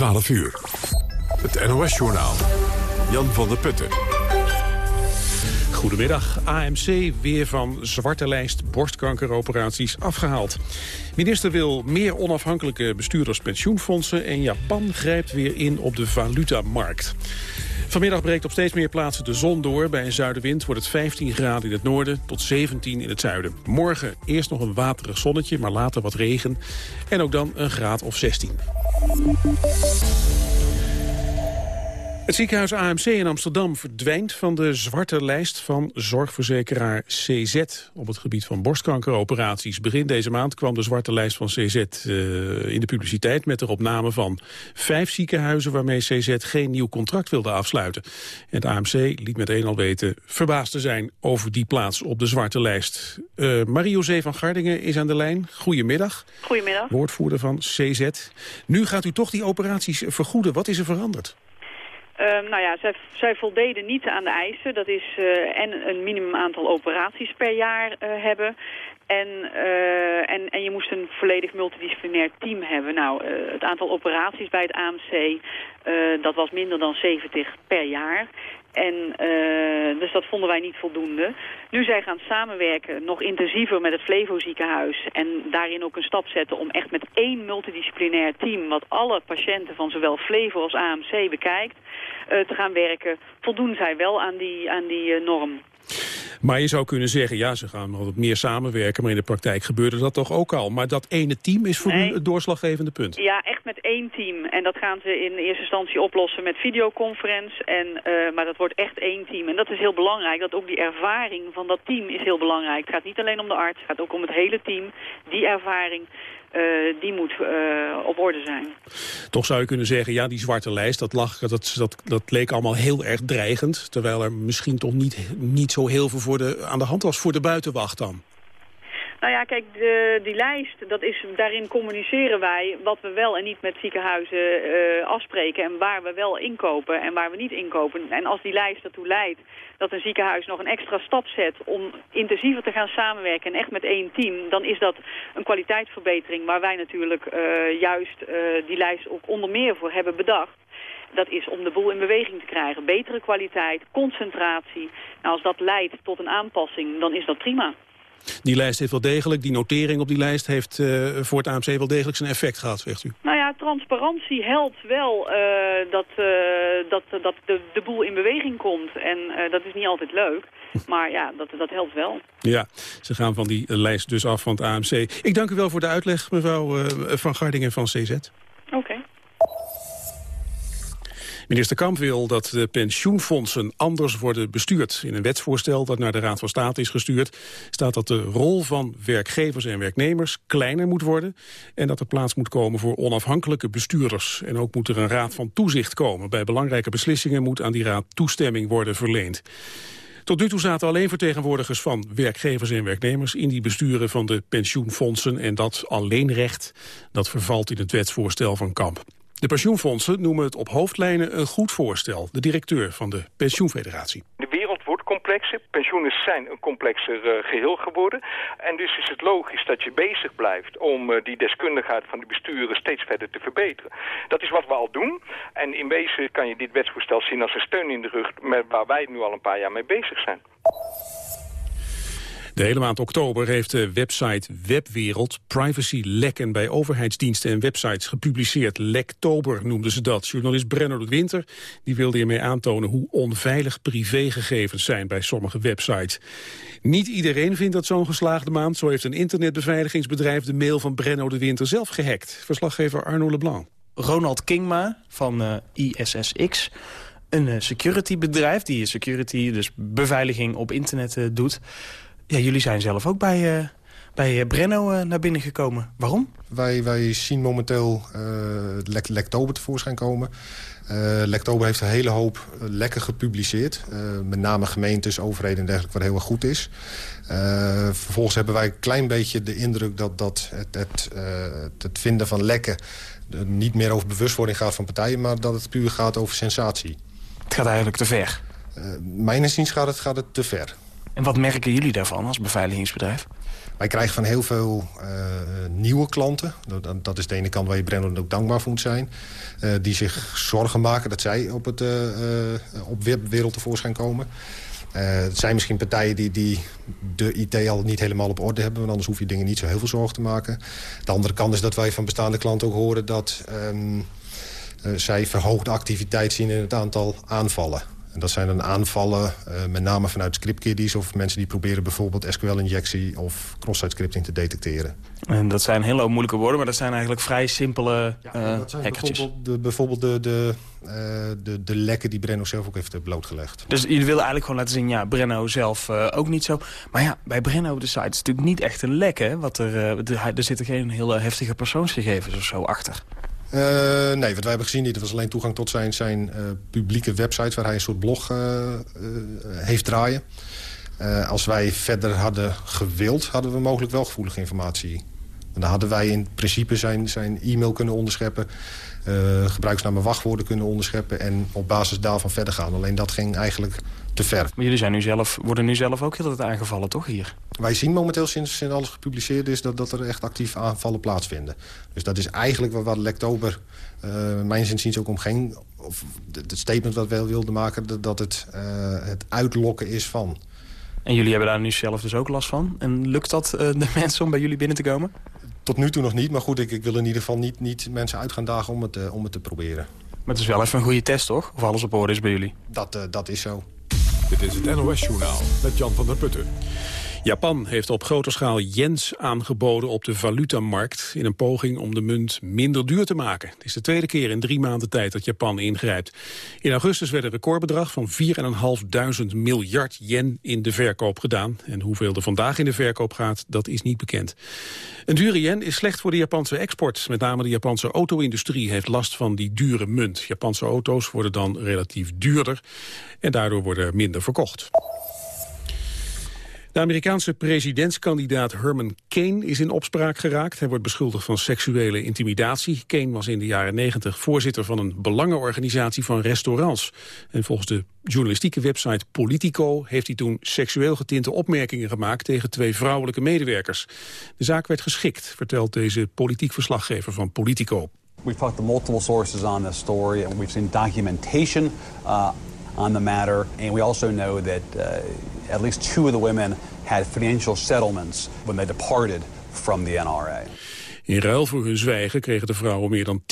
12 uur. Het NOS-journaal. Jan van der Putten. Goedemiddag. AMC weer van zwarte lijst borstkankeroperaties afgehaald. Minister wil meer onafhankelijke bestuurders pensioenfondsen... en Japan grijpt weer in op de valutamarkt. Vanmiddag breekt op steeds meer plaatsen de zon door. Bij een zuidenwind wordt het 15 graden in het noorden tot 17 in het zuiden. Morgen eerst nog een waterig zonnetje, maar later wat regen. En ook dan een graad of 16. Het ziekenhuis AMC in Amsterdam verdwijnt van de zwarte lijst van zorgverzekeraar CZ op het gebied van borstkankeroperaties. Begin deze maand kwam de zwarte lijst van CZ uh, eh, in de publiciteit met de opname van vijf ziekenhuizen waarmee CZ geen nieuw contract wilde afsluiten. En het AMC liet meteen al weten verbaasd te zijn over die plaats op de zwarte lijst. Uh, Marie-José van Gardingen is aan de lijn. Goedemiddag. Goedemiddag. Woordvoerder van CZ. Nu gaat u toch die operaties vergoeden. Wat is er veranderd? Uh, nou ja, zij, zij, voldeden niet aan de eisen. Dat is uh, en een minimum aantal operaties per jaar uh, hebben. En, uh, en, en je moest een volledig multidisciplinair team hebben. Nou, het aantal operaties bij het AMC, dat was minder dan 70 per jaar. En uh, dus dat vonden wij niet voldoende. Nu zij gaan samenwerken, nog intensiever met het Flevo ziekenhuis... en daarin ook een stap zetten om echt met één multidisciplinair team... wat alle patiënten van zowel Flevo als AMC bekijkt, uh, te gaan werken... voldoen zij wel aan die, aan die uh, norm. Maar je zou kunnen zeggen, ja, ze gaan wat meer samenwerken... maar in de praktijk gebeurde dat toch ook al. Maar dat ene team is voor u het doorslaggevende punt? Ja, echt met één team. En dat gaan ze in eerste instantie oplossen met videoconference. En, uh, maar dat wordt echt één team. En dat is heel belangrijk, dat ook die ervaring van dat team is heel belangrijk. Het gaat niet alleen om de arts, het gaat ook om het hele team. Die ervaring, uh, die moet uh, op orde zijn. Toch zou je kunnen zeggen, ja, die zwarte lijst, dat, lag, dat, dat, dat leek allemaal heel erg dreigend. Terwijl er misschien toch niet, niet zo heel veel voor de, aan de hand was voor de buitenwacht dan. Nou ja, kijk, de, die lijst, dat is, daarin communiceren wij wat we wel en niet met ziekenhuizen uh, afspreken. En waar we wel inkopen en waar we niet inkopen. En als die lijst ertoe leidt dat een ziekenhuis nog een extra stap zet om intensiever te gaan samenwerken en echt met één team, dan is dat een kwaliteitsverbetering waar wij natuurlijk uh, juist uh, die lijst ook onder meer voor hebben bedacht. Dat is om de boel in beweging te krijgen. Betere kwaliteit, concentratie. Nou, als dat leidt tot een aanpassing, dan is dat prima. Die lijst heeft wel degelijk, die notering op die lijst heeft uh, voor het AMC wel degelijk zijn effect gehad, zegt u. Nou ja, transparantie helpt wel uh, dat, uh, dat, dat de, de boel in beweging komt. En dat is niet altijd leuk, maar ja, dat, dat helpt wel. Ja, ze gaan van die lijst dus af van het AMC. Ik dank u wel voor de uitleg, mevrouw Van Gardingen van CZ. Oké. Minister Kamp wil dat de pensioenfondsen anders worden bestuurd. In een wetsvoorstel dat naar de Raad van State is gestuurd... staat dat de rol van werkgevers en werknemers kleiner moet worden... en dat er plaats moet komen voor onafhankelijke bestuurders. En ook moet er een raad van toezicht komen. Bij belangrijke beslissingen moet aan die raad toestemming worden verleend. Tot nu toe zaten alleen vertegenwoordigers van werkgevers en werknemers in die besturen van de pensioenfondsen en dat alleenrecht dat vervalt in het wetsvoorstel van Kamp. De pensioenfondsen noemen het op hoofdlijnen een goed voorstel. De directeur van de Pensioenfederatie. De wereld wordt complexer. Pensioenen zijn een complexer uh, geheel geworden. En dus is het logisch dat je bezig blijft om uh, die deskundigheid van de besturen steeds verder te verbeteren. Dat is wat we al doen. En in wezen kan je dit wetsvoorstel zien als een steun in de rug... Met waar wij nu al een paar jaar mee bezig zijn. De hele maand oktober heeft de website Webwereld privacy-lekken bij overheidsdiensten en websites gepubliceerd. Lektober noemden ze dat. Journalist Brenner de Winter die wilde hiermee aantonen hoe onveilig privégegevens zijn bij sommige websites. Niet iedereen vindt dat zo'n geslaagde maand. Zo heeft een internetbeveiligingsbedrijf de mail van Brenno de Winter zelf gehackt. Verslaggever Arno Leblanc. Ronald Kingma van uh, ISSX een uh, securitybedrijf die security, dus beveiliging op internet uh, doet. Ja, jullie zijn zelf ook bij, uh, bij Brenno uh, naar binnen gekomen. Waarom? Wij, wij zien momenteel uh, lek Lektober tevoorschijn komen. Uh, Lektober heeft een hele hoop lekken gepubliceerd. met name gemeentes, overheden en dergelijke, wat heel erg goed is. vervolgens hebben wij een klein beetje de indruk dat, dat het, het, het vinden van lekken... niet meer over bewustwording gaat van partijen... maar dat het puur gaat over sensatie. Het gaat eigenlijk te ver? mijn inziens gaat het, gaat het te ver. En wat merken jullie daarvan als beveiligingsbedrijf? Wij krijgen van heel veel nieuwe klanten. Dat, is de ene kant waar je Brennan ook dankbaar voor moet zijn. die zich zorgen maken dat zij op, het, op wereld tevoorschijn komen. het zijn misschien partijen die, die de IT al niet helemaal op orde hebben. Want anders hoef je dingen niet zo heel veel zorgen te maken. De andere kant is dat wij van bestaande klanten ook horen... dat um, zij verhoogde activiteit zien in het aantal aanvallen. En dat zijn dan aanvallen, uh, met name vanuit scriptkiddies... of mensen die proberen bijvoorbeeld SQL-injectie of cross-site scripting te detecteren. En dat zijn hele moeilijke woorden, maar dat zijn eigenlijk vrij simpele ja, uh, dat zijn bijvoorbeeld de, bijvoorbeeld de, de, uh, de, de lekken die Brenno zelf ook heeft blootgelegd. Dus jullie willen eigenlijk gewoon laten zien, ja, Brenno zelf ook niet zo. Maar ja, bij Brenno de site is natuurlijk niet echt een lek, hè? Wat er, er zitten geen hele heftige persoonsgegevens of zo achter. Uh, nee, wat wij hebben gezien, er was alleen toegang tot zijn, zijn uh, publieke website... waar hij een soort blog uh, heeft draaien. als wij verder hadden gewild, hadden we mogelijk wel gevoelige informatie. En dan hadden wij in principe zijn, zijn e-mail kunnen onderscheppen... gebruiksnaam en wachtwoorden kunnen onderscheppen... en op basis daarvan verder gaan. Alleen dat ging eigenlijk te ver. Maar jullie zijn nu zelf, worden nu zelf ook heel tijd aangevallen, toch, hier? Wij zien momenteel sinds, sinds alles gepubliceerd is... Dat, dat er echt actief aanvallen plaatsvinden. Dus dat is eigenlijk wat, wat Lektober, uh, mijn zinziens ook om geen... of het statement wat wij wilden maken... dat, dat het, uh, het uitlokken is van... En jullie hebben daar nu zelf dus ook last van? En lukt dat uh, de mensen om bij jullie binnen te komen? Tot nu toe nog niet, maar goed, ik, ik wil in ieder geval niet, niet mensen uit gaan dagen om het, uh, om het te proberen. Maar het is wel even een goede test, toch? Of alles op orde is bij jullie? Dat, uh, dat is zo. Dit is het NOS-journaal met Jan van der Putten. Japan heeft op grote schaal yens aangeboden op de valutamarkt... in een poging om de munt minder duur te maken. Het is de tweede keer in drie maanden tijd dat Japan ingrijpt. In augustus werd een recordbedrag van 4.500 miljard yen in de verkoop gedaan. En hoeveel er vandaag in de verkoop gaat, dat is niet bekend. Een dure yen is slecht voor de Japanse export. Met name de Japanse auto-industrie heeft last van die dure munt. Japanse auto's worden dan relatief duurder en daardoor worden er minder verkocht. De Amerikaanse presidentskandidaat Herman Kane is in opspraak geraakt. Hij wordt beschuldigd van seksuele intimidatie. Kane was in de jaren 90 voorzitter van een belangenorganisatie van restaurants. En volgens de journalistieke website Politico heeft hij toen seksueel getinte opmerkingen gemaakt tegen twee vrouwelijke medewerkers. De zaak werd geschikt, vertelt deze politiek verslaggever van Politico. We've talked to multiple sources on this story and we've seen documentation uh, on the matter. And we also know that uh, at least two of the women had financial settlements when they departed from the NRA. In ruil voor hun zwijgen kregen de vrouwen meer dan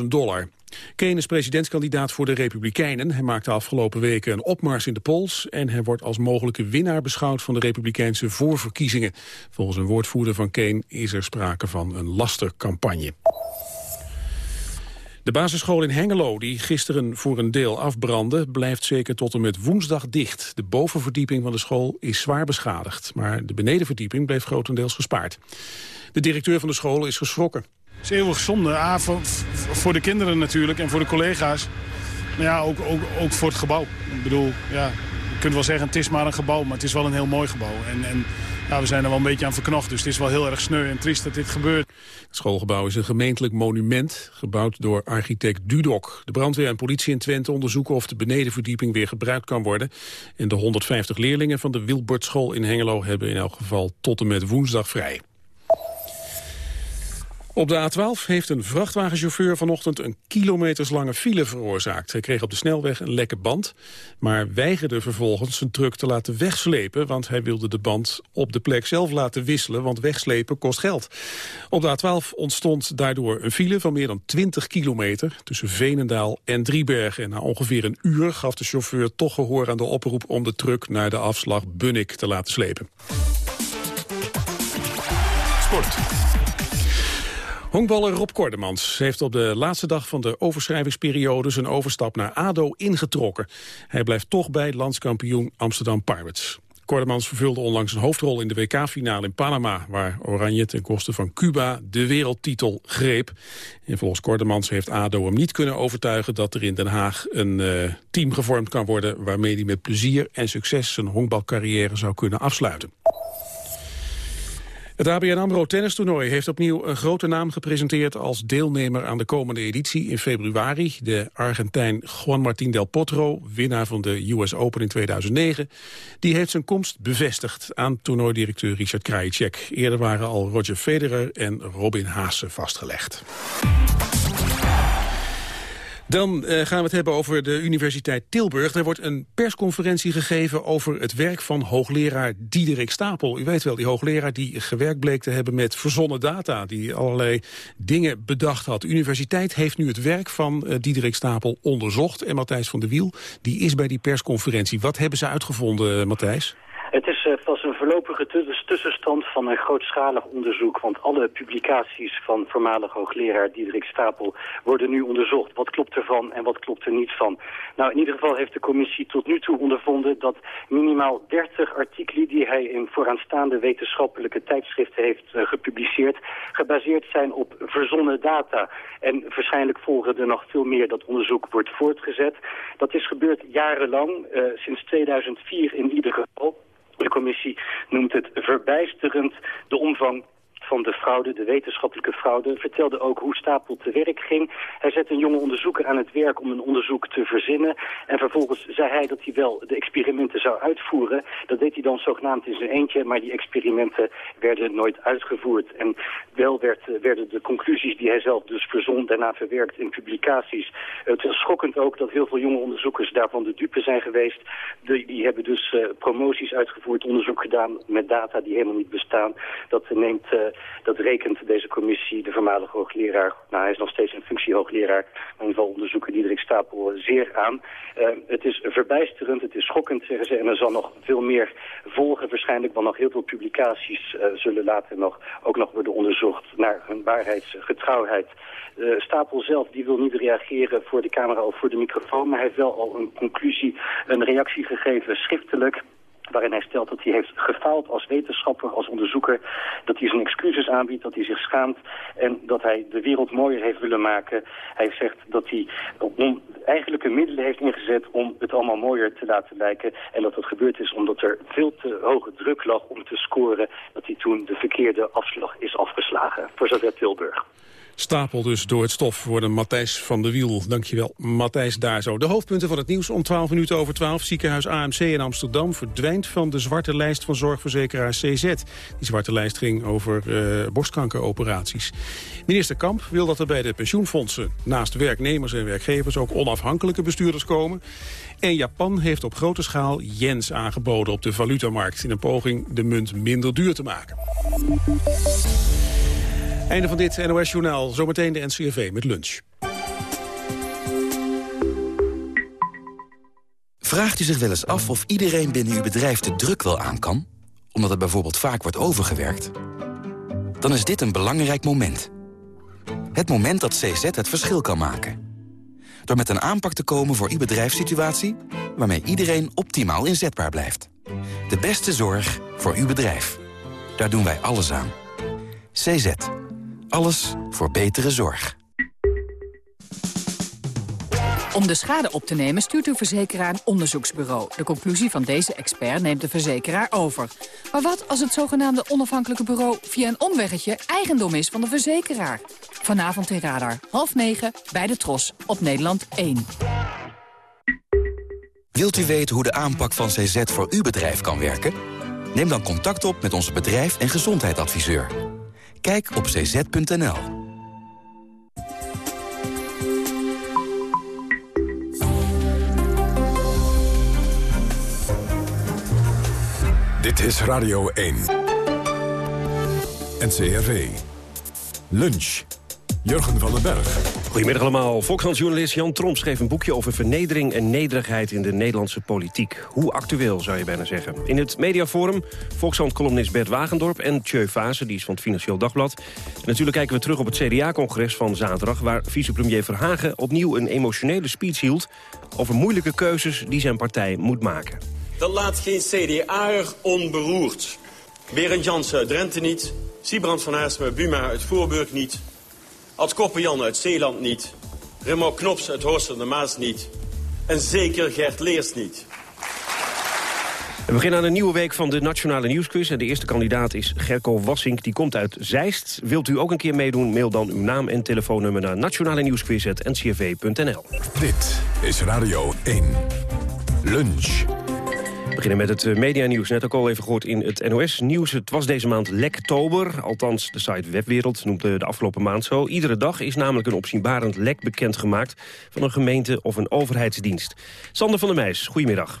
10.000 dollar. Kane is presidentskandidaat voor de Republikeinen. Hij maakte afgelopen weken een opmars in de polls... en hij wordt als mogelijke winnaar beschouwd van de Republikeinse voorverkiezingen. Volgens een woordvoerder van Kane is er sprake van een lastercampagne. De basisschool in Hengelo, die gisteren voor een deel afbrandde... blijft zeker tot en met woensdag dicht. De bovenverdieping van de school is zwaar beschadigd... maar de benedenverdieping bleef grotendeels gespaard. De directeur van de school is geschrokken. Het is eeuwig zonde. Voor de kinderen natuurlijk en voor de collega's. Maar ja, ook, ook, ook voor het gebouw. Ik bedoel, ja, je kunt wel zeggen het is maar een gebouw... maar het is wel een heel mooi gebouw. En, en ja, we zijn er wel een beetje aan verknocht. Dus het is wel heel erg sneu en triest dat dit gebeurt. Het schoolgebouw is een gemeentelijk monument, gebouwd door architect Dudok. De brandweer en politie in Twente onderzoeken of de benedenverdieping weer gebruikt kan worden. En de 150 leerlingen van de Wilbertschool in Hengelo hebben in elk geval tot en met woensdag vrij. Op de A12 heeft een vrachtwagenchauffeur vanochtend een kilometerslange file veroorzaakt. Hij kreeg op de snelweg een lekke band, maar weigerde vervolgens zijn truck te laten wegslepen, want hij wilde de band op de plek zelf laten wisselen, want wegslepen kost geld. Op de A12 ontstond daardoor een file van meer dan 20 kilometer tussen Venendaal en Driebergen. En na ongeveer een uur gaf de chauffeur toch gehoor aan de oproep om de truck naar de afslag Bunnik te laten slepen. Sport. Honkballer Rob Kordemans heeft op de laatste dag van de overschrijvingsperiode zijn overstap naar ADO ingetrokken. Hij blijft toch bij landskampioen Amsterdam Pirates. Kordemans vervulde onlangs een hoofdrol in de WK-finale in Panama... waar Oranje ten koste van Cuba de wereldtitel greep. En volgens Kordemans heeft ADO hem niet kunnen overtuigen... dat er in Den Haag een uh, team gevormd kan worden... waarmee hij met plezier en succes zijn honkbalcarrière zou kunnen afsluiten. Het ABN AMRO tennistoernooi heeft opnieuw een grote naam gepresenteerd als deelnemer aan de komende editie in februari. De Argentijn Juan Martín del Potro, winnaar van de US Open in 2009, die heeft zijn komst bevestigd aan toernooidirecteur Richard Krajicek. Eerder waren al Roger Federer en Robin Haase vastgelegd. Dan uh, gaan we het hebben over de Universiteit Tilburg. Er wordt een persconferentie gegeven over het werk van hoogleraar Diederik Stapel. U weet wel, die hoogleraar die gewerkt bleek te hebben met verzonnen data. Die allerlei dingen bedacht had. De universiteit heeft nu het werk van uh, Diederik Stapel onderzocht. En Matthijs van der Wiel, die is bij die persconferentie. Wat hebben ze uitgevonden, uh, Matthijs? Het uh, pas een voorlopige tussenstand van een grootschalig onderzoek. Want alle publicaties van voormalig hoogleraar Diederik Stapel worden nu onderzocht. Wat klopt ervan en wat klopt er niet van? Nou, in ieder geval heeft de commissie tot nu toe ondervonden dat minimaal 30 artikelen die hij in vooraanstaande wetenschappelijke tijdschriften heeft uh, gepubliceerd, gebaseerd zijn op verzonnen data. En waarschijnlijk volgen er nog veel meer dat onderzoek wordt voortgezet. Dat is gebeurd jarenlang, uh, sinds 2004 in ieder geval. De commissie noemt het verbijsterend de omvang van de fraude, de wetenschappelijke fraude, vertelde ook hoe Stapel te werk ging. Hij zette een jonge onderzoeker aan het werk om een onderzoek te verzinnen. En vervolgens zei hij dat hij wel de experimenten zou uitvoeren. Dat deed hij dan zogenaamd in zijn eentje, maar die experimenten werden nooit uitgevoerd. En wel werd, werden de conclusies die hij zelf dus verzon daarna verwerkt in publicaties. Het is schokkend ook dat heel veel jonge onderzoekers daarvan de dupe zijn geweest. De, die hebben dus uh, promoties uitgevoerd, onderzoek gedaan met data die helemaal niet bestaan. Dat neemt... Uh, dat rekent deze commissie, de voormalige hoogleraar, nou hij is nog steeds een functie hoogleraar, maar in ieder geval onderzoeken Diederik Stapel zeer aan. Uh, het is verbijsterend, het is schokkend zeggen ze en er zal nog veel meer volgen waarschijnlijk, want nog heel veel publicaties uh, zullen later nog, ook nog worden onderzocht naar hun waarheidsgetrouwheid. Stapel zelf die wil niet reageren voor de camera of voor de microfoon, maar hij heeft wel al een conclusie, een reactie gegeven schriftelijk waarin hij stelt dat hij heeft gefaald als wetenschapper, als onderzoeker, dat hij zijn excuses aanbiedt, dat hij zich schaamt en dat hij de wereld mooier heeft willen maken. Hij zegt dat hij om eigenlijke middelen heeft ingezet om het allemaal mooier te laten lijken en dat dat gebeurd is omdat er veel te hoge druk lag om te scoren, dat hij toen de verkeerde afslag is afgeslagen. Voor zover Tilburg. Stapel dus door het stof worden Matthijs van der Wiel. Dankjewel, Matthijs daar zo. De hoofdpunten van het nieuws om 12 minuten over 12. Ziekenhuis AMC in Amsterdam verdwijnt van de zwarte lijst van zorgverzekeraar CZ. Die zwarte lijst ging over uh, borstkankeroperaties. Minister Kamp wil dat er bij de pensioenfondsen naast werknemers en werkgevers ook onafhankelijke bestuurders komen. En Japan heeft op grote schaal yens aangeboden op de valutamarkt... in een poging de munt minder duur te maken. Einde van dit NOS-journaal. Zometeen de NCRV met lunch. Vraagt u zich wel eens af of iedereen binnen uw bedrijf de druk wel aan kan? Omdat het bijvoorbeeld vaak wordt overgewerkt? Dan is dit een belangrijk moment. Het moment dat CZ het verschil kan maken. Door met een aanpak te komen voor uw bedrijfssituatie... waarmee iedereen optimaal inzetbaar blijft. De beste zorg voor uw bedrijf. Daar doen wij alles aan. CZ. Alles voor betere zorg. Om de schade op te nemen stuurt uw verzekeraar een onderzoeksbureau. De conclusie van deze expert neemt de verzekeraar over. Maar wat als het zogenaamde onafhankelijke bureau via een omweggetje eigendom is van de verzekeraar? Vanavond in Radar, half negen, bij de Tros, op Nederland 1. Wilt u weten hoe de aanpak van CZ voor uw bedrijf kan werken? Neem dan contact op met onze bedrijf- en gezondheidsadviseur. Kijk op cz.nl. Dit is Radio 1. NCRV. Lunch. Jurgen van den Berg. Goedemiddag allemaal. Volkskrant-journalist Jan Tromp schreef een boekje over vernedering en nederigheid in de Nederlandse politiek. Hoe actueel, zou je bijna zeggen. In het mediaforum Volkskrant-columnist Bert Wagendorp en Tjeu Fase, die is van het Financieel Dagblad. En natuurlijk kijken we terug op het CDA-congres van zaterdag... waar vicepremier Verhagen opnieuw een emotionele speech hield... over moeilijke keuzes die zijn partij moet maken. Dat laat geen CDA'er onberoerd. Berend Jansen uit Drenthe niet, Siebrand van Haarsma Buma uit Voorburg niet... Ad Koppenjan uit Zeeland niet. Remo Knops uit Horst de Maas niet. En zeker Gert Leers niet. We beginnen aan een nieuwe week van de Nationale Nieuwsquiz. En de eerste kandidaat is Gerco Wassink, die komt uit Zeist. Wilt u ook een keer meedoen, mail dan uw naam en telefoonnummer... naar nationale nieuwsquiz.ncrv.nl. Dit is Radio 1. Lunch. We beginnen met het eh, medianieuws. Net ook al even gehoord in het NOS-nieuws. Het was deze maand lektober. Althans, de site Webwereld noemt de afgelopen maand zo. Iedere dag is namelijk een opzienbarend lek bekendgemaakt... van een gemeente of een overheidsdienst. Sander van der Meijs, goedemiddag.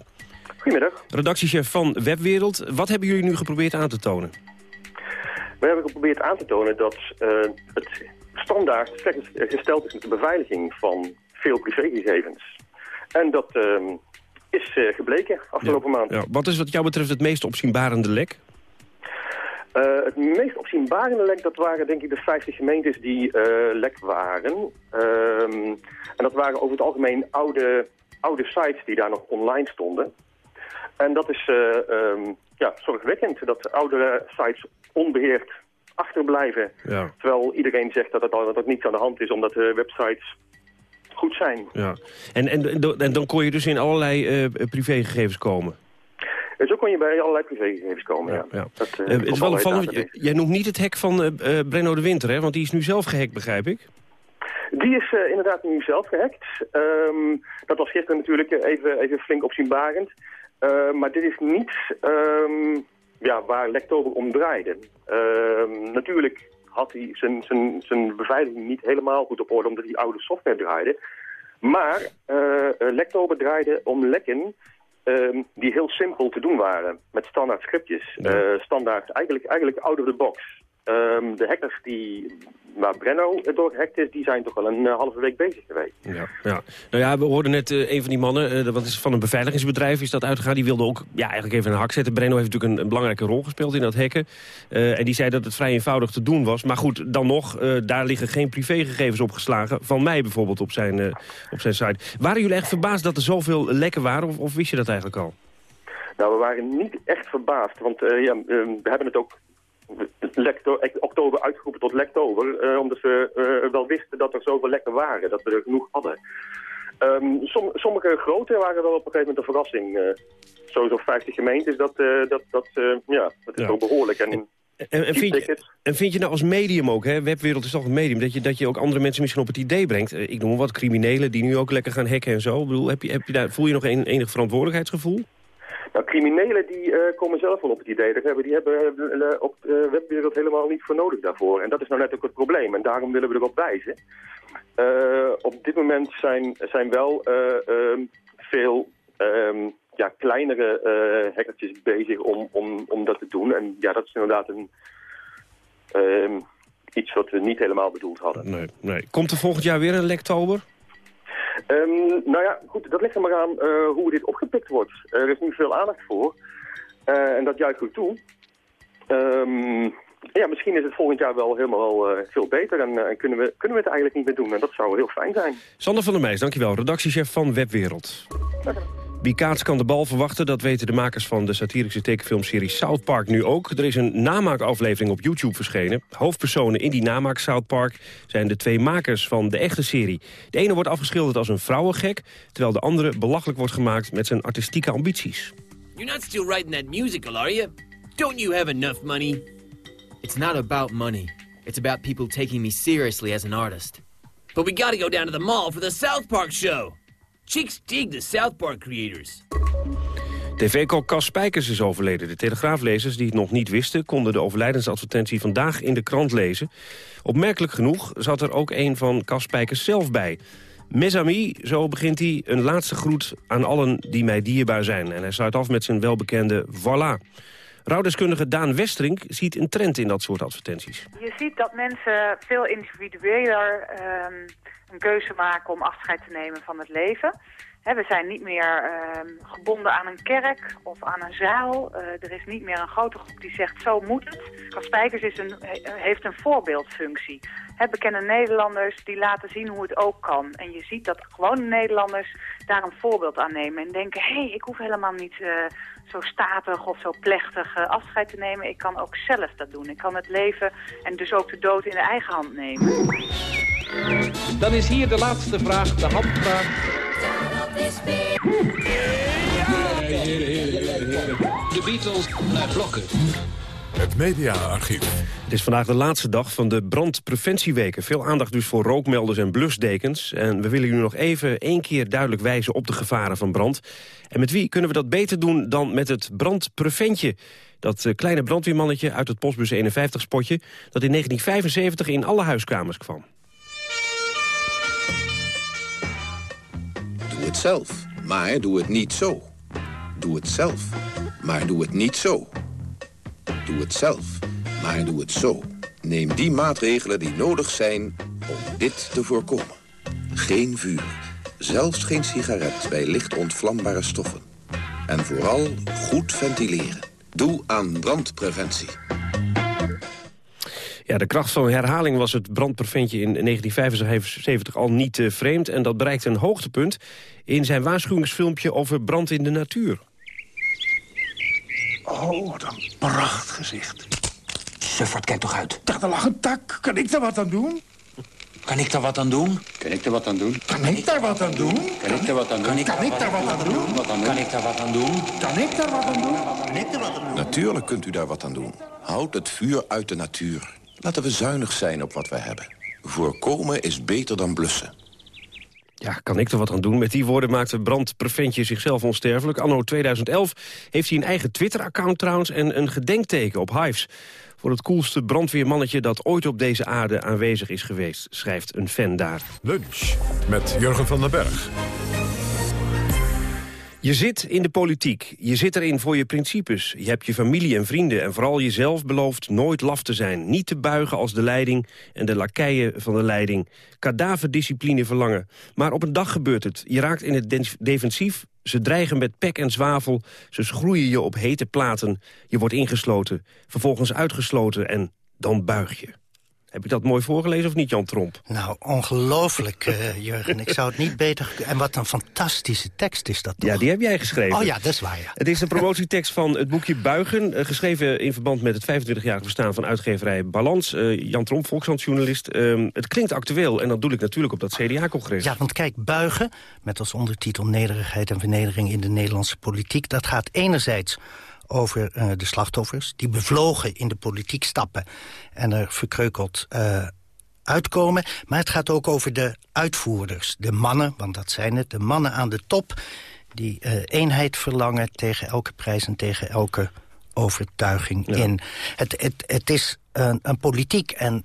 Goedemiddag. Redactiechef van Webwereld. Wat hebben jullie nu geprobeerd aan te tonen? We hebben geprobeerd aan te tonen dat uh, het standaard gesteld is met de beveiliging van veel privégegevens. En dat uh, is uh, gebleken afgelopen ja. maand. Ja. Wat is wat jou betreft het meest opzienbarende lek? Uh, het meest opzienbarende lek, dat waren denk ik de 50 gemeentes die lek waren. Ehm, en dat waren over het algemeen oude, oude sites die daar nog online stonden. En dat is um, ja, zorgwekkend dat oudere sites onbeheerd achterblijven. Ja. Terwijl iedereen zegt dat, het, dat er niets aan de hand is omdat de websites goed zijn. Ja. En, en, en dan kon je dus in allerlei uh, privégegevens komen? En zo kon je bij allerlei privégegevens komen, ja. Dat, uh, het is wel opvallend, jij noemt niet het hek van uh, Brenno de Winter, hè? Want die is nu zelf gehackt, begrijp ik? Die is uh, inderdaad nu zelf gehackt. Um, dat was gisteren natuurlijk even, even flink opzienbarend. Uh, maar dit is niet um, ja, waar Lektober om draaide. Uh, natuurlijk had hij zijn, zijn, zijn beveiliging niet helemaal goed op orde omdat hij oude software draaide. Maar uh, Lektober draaide om lekken um, die heel simpel te doen waren. Met standaard scriptjes. Ja. standaard, eigenlijk, eigenlijk out of the box. Um, de hackers die, waar Brenno door gehackt is, die zijn toch wel een uh, halve week bezig geweest. Ja, ja. Nou ja, we hoorden net uh, een van die mannen, uh, dat is van een beveiligingsbedrijf is dat uitgegaan. Die wilde ook ja, eigenlijk even een hak zetten. Brenno heeft natuurlijk een, een belangrijke rol gespeeld in dat hacken. en die zei dat het vrij eenvoudig te doen was. Maar goed, dan nog, daar liggen geen privégegevens opgeslagen. Van mij bijvoorbeeld op zijn, op zijn site. Waren jullie echt verbaasd dat er zoveel lekken waren? Of, of wist je dat eigenlijk al? Nou, we waren niet echt verbaasd. Want ja, we hebben het ook lektor, oktober uitgeroepen tot lektober. Uh, omdat we uh, wel wisten dat er zoveel lekken waren. Dat we er genoeg hadden. Um, som, sommige grote waren wel op een gegeven moment een verrassing. Uh, sowieso 50 gemeentes, dat, dat, dat, ja, dat is ja. wel behoorlijk. En, en, en, vind je, en vind je nou als medium ook, hè, webwereld is toch een medium... dat je, dat je ook andere mensen misschien op het idee brengt? ik noem wat criminelen die nu ook lekker gaan hacken en zo. Ik bedoel, heb je, heb je daar, voel je nog een, enig verantwoordelijkheidsgevoel? Nou, criminelen die uh, komen zelf wel op het idee. Dat hebben, die hebben uh, op de webwereld helemaal niet voor nodig daarvoor. En dat is nou net ook het probleem. En daarom willen we erop wijzen. Uh, op dit moment zijn, zijn wel veel um, ja, kleinere hackertjes bezig om, om, om dat te doen. En ja, dat is inderdaad een, um, iets wat we niet helemaal bedoeld hadden. Nee, nee. Komt er volgend jaar weer een lektober? Um, nou ja, goed, dat ligt er maar aan uh, hoe dit opgepikt wordt. Er is nu veel aandacht voor. Uh, en dat juicht goed toe. Um, ja, misschien is het volgend jaar wel helemaal uh, veel beter. En, en kunnen, we, kunnen we het eigenlijk niet meer doen. En dat zou heel fijn zijn. Sander van der Meijs, dankjewel. Redactiechef van Webwereld. Wie kaats kan de bal verwachten, dat weten de makers van de satirische tekenfilmserie South Park nu ook. Er is een namaakaflevering op YouTube verschenen. Hoofdpersonen in die namaak South Park zijn de twee makers van de echte serie. De ene wordt afgeschilderd als een vrouwengek, terwijl de andere belachelijk wordt gemaakt met zijn artistieke ambities. You're not still writing that musical, are you? Don't you have enough money? It's not about money. It's about people taking me seriously as an artist. But we gotta go down to the mall for the South Park show. Chicks dig the South Park creators. TV-kok Cas Spijkers is overleden. De Telegraaflezers die het nog niet wisten... konden de overlijdensadvertentie vandaag in de krant lezen. Opmerkelijk genoeg zat er ook een van Cas Spijkers zelf bij. Mes amis, zo begint hij, een laatste groet aan allen die mij dierbaar zijn. En hij sluit af met zijn welbekende voilà. Rouwdeskundige Daan Westerink ziet een trend in dat soort advertenties. Je ziet dat mensen veel individueler um, een keuze maken om afscheid te nemen van het leven. We zijn niet meer uh, gebonden aan een kerk of aan een zaal. Uh, er is niet meer een grote groep die zegt zo moet het. Kaspijkers is een, heeft een voorbeeldfunctie. He, bekende Nederlanders die laten zien hoe het ook kan. En je ziet dat gewone Nederlanders daar een voorbeeld aan nemen. En denken, hé, hey, ik hoef helemaal niet uh, zo statig of zo plechtig uh, afscheid te nemen. Ik kan ook zelf dat doen. Ik kan het leven en dus ook de dood in de eigen hand nemen. Dan is hier de laatste vraag, de handvraag. De Beatles naar blokken. Het mediaarchief. Het is vandaag de laatste dag van de brandpreventieweken. Veel aandacht dus voor rookmelders en blusdekens. En we willen u nog even één keer duidelijk wijzen op de gevaren van brand. En met wie kunnen we dat beter doen dan met het brandpreventje? Dat eh, kleine brandweermannetje uit het Postbus 51-spotje... dat in 1975 in alle huiskamers kwam. Doe het zelf, maar doe het niet zo. Doe het zelf, maar doe het niet zo. Doe het zelf, maar doe het zo. Neem die maatregelen die nodig zijn om dit te voorkomen. Geen vuur, zelfs geen sigaret bij licht ontvlambare stoffen. En vooral goed ventileren. Doe aan brandpreventie. Ja, de kracht van herhaling was het brandpreventje in 1975 al niet uh, vreemd. En dat bereikte een hoogtepunt in zijn waarschuwingsfilmpje over brand in de natuur. Oh, wat een prachtig gezicht. Suffert, kijk toch uit. Dag, er lag een tak. Kan ik daar wat aan doen? Kan ik daar wat aan doen? Kan ik daar wat aan doen? Kan ik daar wat aan doen? Kan ik daar wat aan doen? Kan ik daar wat aan doen? Kan ik daar wat aan doen? Kan ik daar wat aan doen? Kan ik daar wat aan doen? Natuurlijk kunt u daar wat aan doen. Houd het vuur uit de natuur. Laten we zuinig zijn op wat we hebben. Voorkomen is beter dan blussen. Ja, kan ik er wat aan doen? Met die woorden maakte brandpreventje zichzelf onsterfelijk. Anno 2011 heeft hij een eigen Twitter-account trouwens... en een gedenkteken op Hives. Voor het coolste brandweermannetje dat ooit op deze aarde aanwezig is geweest... schrijft een fan daar. Lunch met Jurgen van den Berg. Je zit in de politiek. Je zit erin voor je principes. Je hebt je familie en vrienden en vooral jezelf beloofd nooit laf te zijn. Niet te buigen als de leiding en de lakeien van de leiding. Kadaverdiscipline verlangen. Maar op een dag gebeurt het. Je raakt in het defensief. Ze dreigen met pek en zwavel. Ze schroeien je op hete platen. Je wordt ingesloten. Vervolgens uitgesloten en dan buig je. Heb ik dat mooi voorgelezen of niet, Jan Tromp? Nou, ongelooflijk, uh, Jurgen. ik zou het niet beter... En wat een fantastische tekst is dat toch? Ja, die heb jij geschreven. Oh ja, dat is waar, ja. Het is de promotietekst van het boekje Buigen... Uh, geschreven in verband met het 25-jarig bestaan van uitgeverij Balans. Uh, Jan Tromp, volkshandjournalist. Ehm, het klinkt actueel en dat doe ik natuurlijk op dat CDA-congres. Ja, want kijk, Buigen, met als ondertitel Nederigheid en Vernedering in de Nederlandse politiek... dat gaat enerzijds over uh, de slachtoffers... die bevlogen in de politiek stappen en er verkreukeld uh, uitkomen. Maar het gaat ook over de uitvoerders, de mannen, want dat zijn het... de mannen aan de top die uh, eenheid verlangen tegen elke prijs... en tegen elke overtuiging ja. in. Het, het, het is een, een politiek en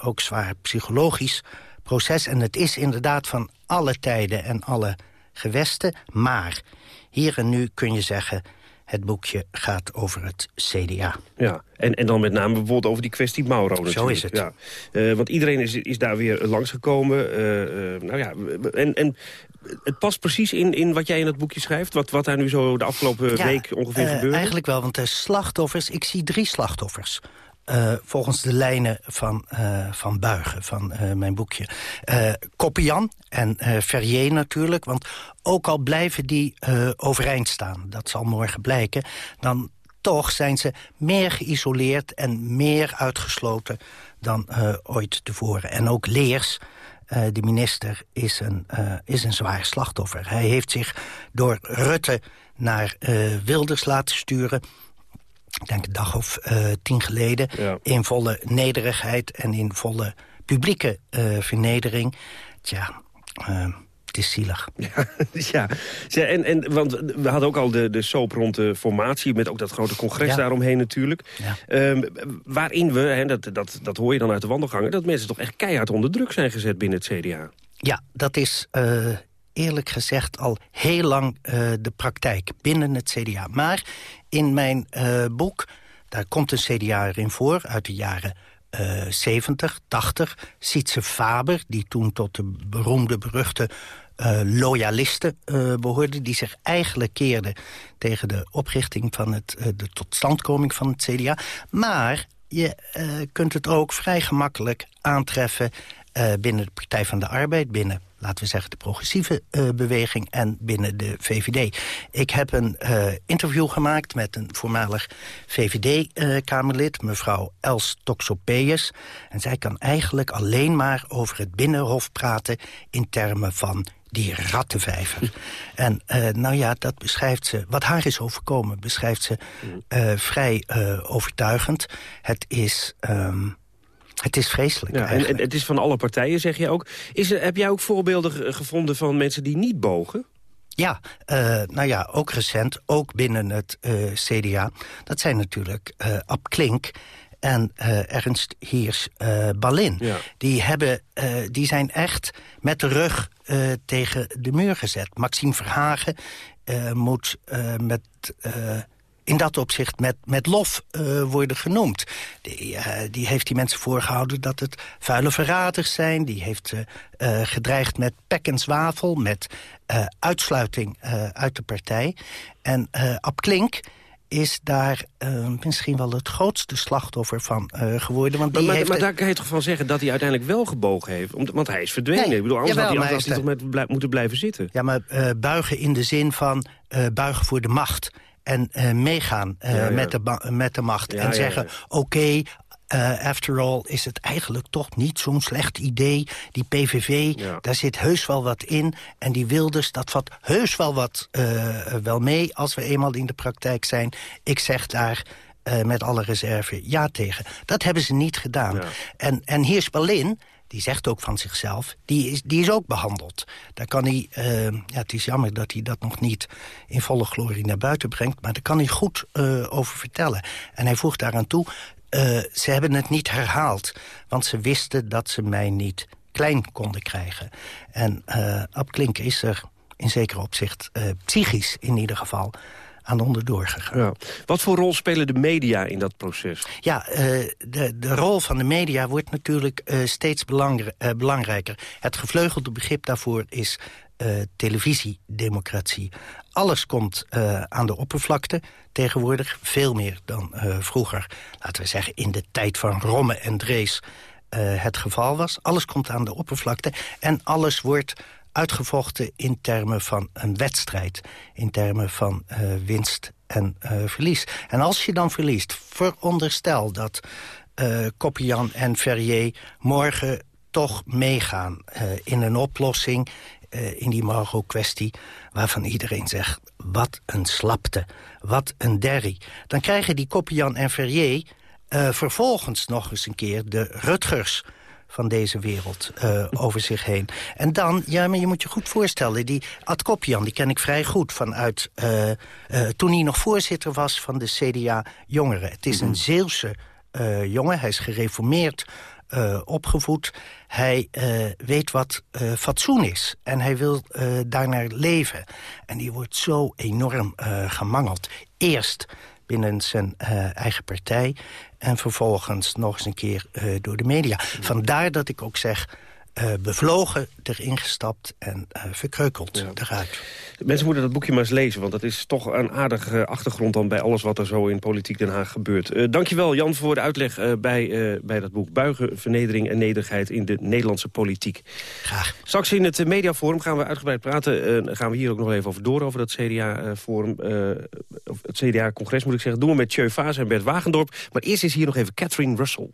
ook zwaar psychologisch proces... en het is inderdaad van alle tijden en alle gewesten. Maar hier en nu kun je zeggen het boekje gaat over het CDA. Ja, en, en dan met name bijvoorbeeld over die kwestie Mauro natuurlijk. Zo is het. Ja. Uh, want iedereen is, is daar weer langsgekomen. Uh, uh, nou ja, en, en het past precies in, in wat jij in het boekje schrijft? Wat, wat daar nu zo de afgelopen ja, week ongeveer gebeurt? Eigenlijk wel, want de slachtoffers... Ik zie drie slachtoffers. Uh, volgens de lijnen van, uh, van Buigen, van uh, mijn boekje. Koppian en Ferrier natuurlijk, want ook al blijven die overeind staan... dat zal morgen blijken, dan toch zijn ze meer geïsoleerd... en meer uitgesloten dan ooit tevoren. En ook Leers, de minister, is een, is een zwaar slachtoffer. Hij heeft zich door Rutte naar Wilders laten sturen ik denk een dag of uh, tien geleden... Ja. in volle nederigheid en in volle publieke uh, vernedering. Tja, uh, het is zielig. Ja, ja. ja en, en, want we hadden ook al de, de soap rond de formatie... met ook dat grote congres ja. daaromheen natuurlijk. Um, waarin we, hè, dat, dat, dat hoor je dan uit de wandelgangen... dat mensen toch echt keihard onder druk zijn gezet binnen het CDA. Ja, dat is eerlijk gezegd al heel lang uh, de praktijk binnen het CDA. Maar in mijn uh, boek, daar komt een CDA erin voor... uit de jaren uh, 70, 80. Sietse Faber, die toen tot de beroemde, beruchte... Uh, loyalisten behoorde... die zich eigenlijk keerden tegen de oprichting van het... De totstandkoming van het CDA. Maar je kunt het ook vrij gemakkelijk aantreffen... binnen de Partij van de Arbeid, binnen laten we zeggen, de progressieve uh, beweging en binnen de VVD. Ik heb een uh, interview gemaakt met een voormalig VVD-kamerlid, uh, mevrouw Els Toxopeus. En zij kan eigenlijk alleen maar over het Binnenhof praten in termen van die rattenvijver. en uh, nou ja, dat beschrijft ze, wat haar is overkomen... beschrijft ze uh, vrij uh, overtuigend. Het is... Um, het is vreselijk. Ja, en, en, het is van alle partijen, zeg je ook. Is er, heb jij ook voorbeelden gevonden van mensen die niet bogen? Ja, uh, nou ja, ook recent, ook binnen het uh, CDA. Dat zijn natuurlijk uh, Ab Klink en Ernst Hiers Ballin. Ja. Die, hebben, die zijn echt met de rug tegen de muur gezet. Maxime Verhagen moet met in dat opzicht met, met lof uh, worden genoemd. Die, uh, die heeft die mensen voorgehouden dat het vuile verraders zijn. Die heeft uh, gedreigd met pek en zwavel, met uitsluiting uit de partij. En Ab Klink is daar uh, misschien wel het grootste slachtoffer van uh, geworden. Want die maar, heeft maar daar kan je toch van zeggen dat hij uiteindelijk wel gebogen heeft? Want hij is verdwenen. Nee, ik bedoel, anders jawel, had hij, hij toch met moeten blijven zitten. Ja, maar uh, buigen in de zin van buigen voor de macht en uh, meegaan uh, ja, ja. Met, de met de macht. Ja, en zeggen, oké, okay, uh, after all is het eigenlijk toch niet zo'n slecht idee. Die PVV, daar zit heus wel wat in. En die Wilders, dat vat heus wel wat wel mee... als we eenmaal in de praktijk zijn. Ik zeg daar... met alle reserve ja tegen. Dat hebben ze niet gedaan. En, en Heers Berlin, die zegt ook van zichzelf, die is, die is ook behandeld. Daar kan hij, uh, ja, het is jammer dat hij dat nog niet in volle glorie naar buiten brengt... maar daar kan hij goed uh, over vertellen. En hij voegt daaraan toe, uh, ze hebben het niet herhaald... want ze wisten dat ze mij niet klein konden krijgen. En Ab Klink is er in zekere opzicht psychisch in ieder geval aan onderdoor gegaan. Ja. Wat voor rol spelen de media in dat proces? Ja, uh, de, de rol van de media wordt natuurlijk uh, steeds uh, belangrijker. Het gevleugelde begrip daarvoor is televisiedemocratie. Alles komt aan de oppervlakte tegenwoordig, veel meer dan vroeger. Laten we zeggen in de tijd van Romme en Drees het geval was. Alles komt aan de oppervlakte en alles wordt uitgevochten in termen van een wedstrijd. In termen van uh, winst en uh, verlies. En als je dan verliest, veronderstel dat uh, Koppian en Ferrier morgen toch meegaan in een oplossing in die Margot-kwestie... waarvan iedereen zegt, wat een slapte, wat een derrie. Dan krijgen die Koppian en Ferrier vervolgens nog eens een keer de Rutgers van deze wereld uh, over zich heen. En dan, ja, maar je moet je goed voorstellen... die Ad Kopjan, die ken ik vrij goed vanuit... Uh, uh, toen hij nog voorzitter was van de CDA Jongeren. Het is een mhm. Zeelse jongen, hij is gereformeerd... opgevoed. Hij weet wat fatsoen is. En hij wil daarnaar leven. En die wordt zo enorm gemangeld. Eerst binnen zijn uh, eigen partij... en vervolgens nog eens een keer uh, door de media. Vandaar dat ik ook zeg uh, bevlogen erin gestapt en uh, verkreukeld ja. eruit. Mensen moeten dat boekje maar eens lezen, want dat is toch een aardige achtergrond dan bij alles wat er zo in Politiek Den Haag gebeurt. Uh, dankjewel Jan voor de uitleg bij, bij dat boek. Buigen, vernedering en nederigheid in de Nederlandse politiek. Graag. Straks in het mediaforum gaan we uitgebreid praten. gaan we hier ook nog even over door, over dat CDA-forum. het CDA-congres moet ik zeggen. Doen we met Tjeu Vaas en Bert Wagendorp. Maar eerst is hier nog even Catherine Russell.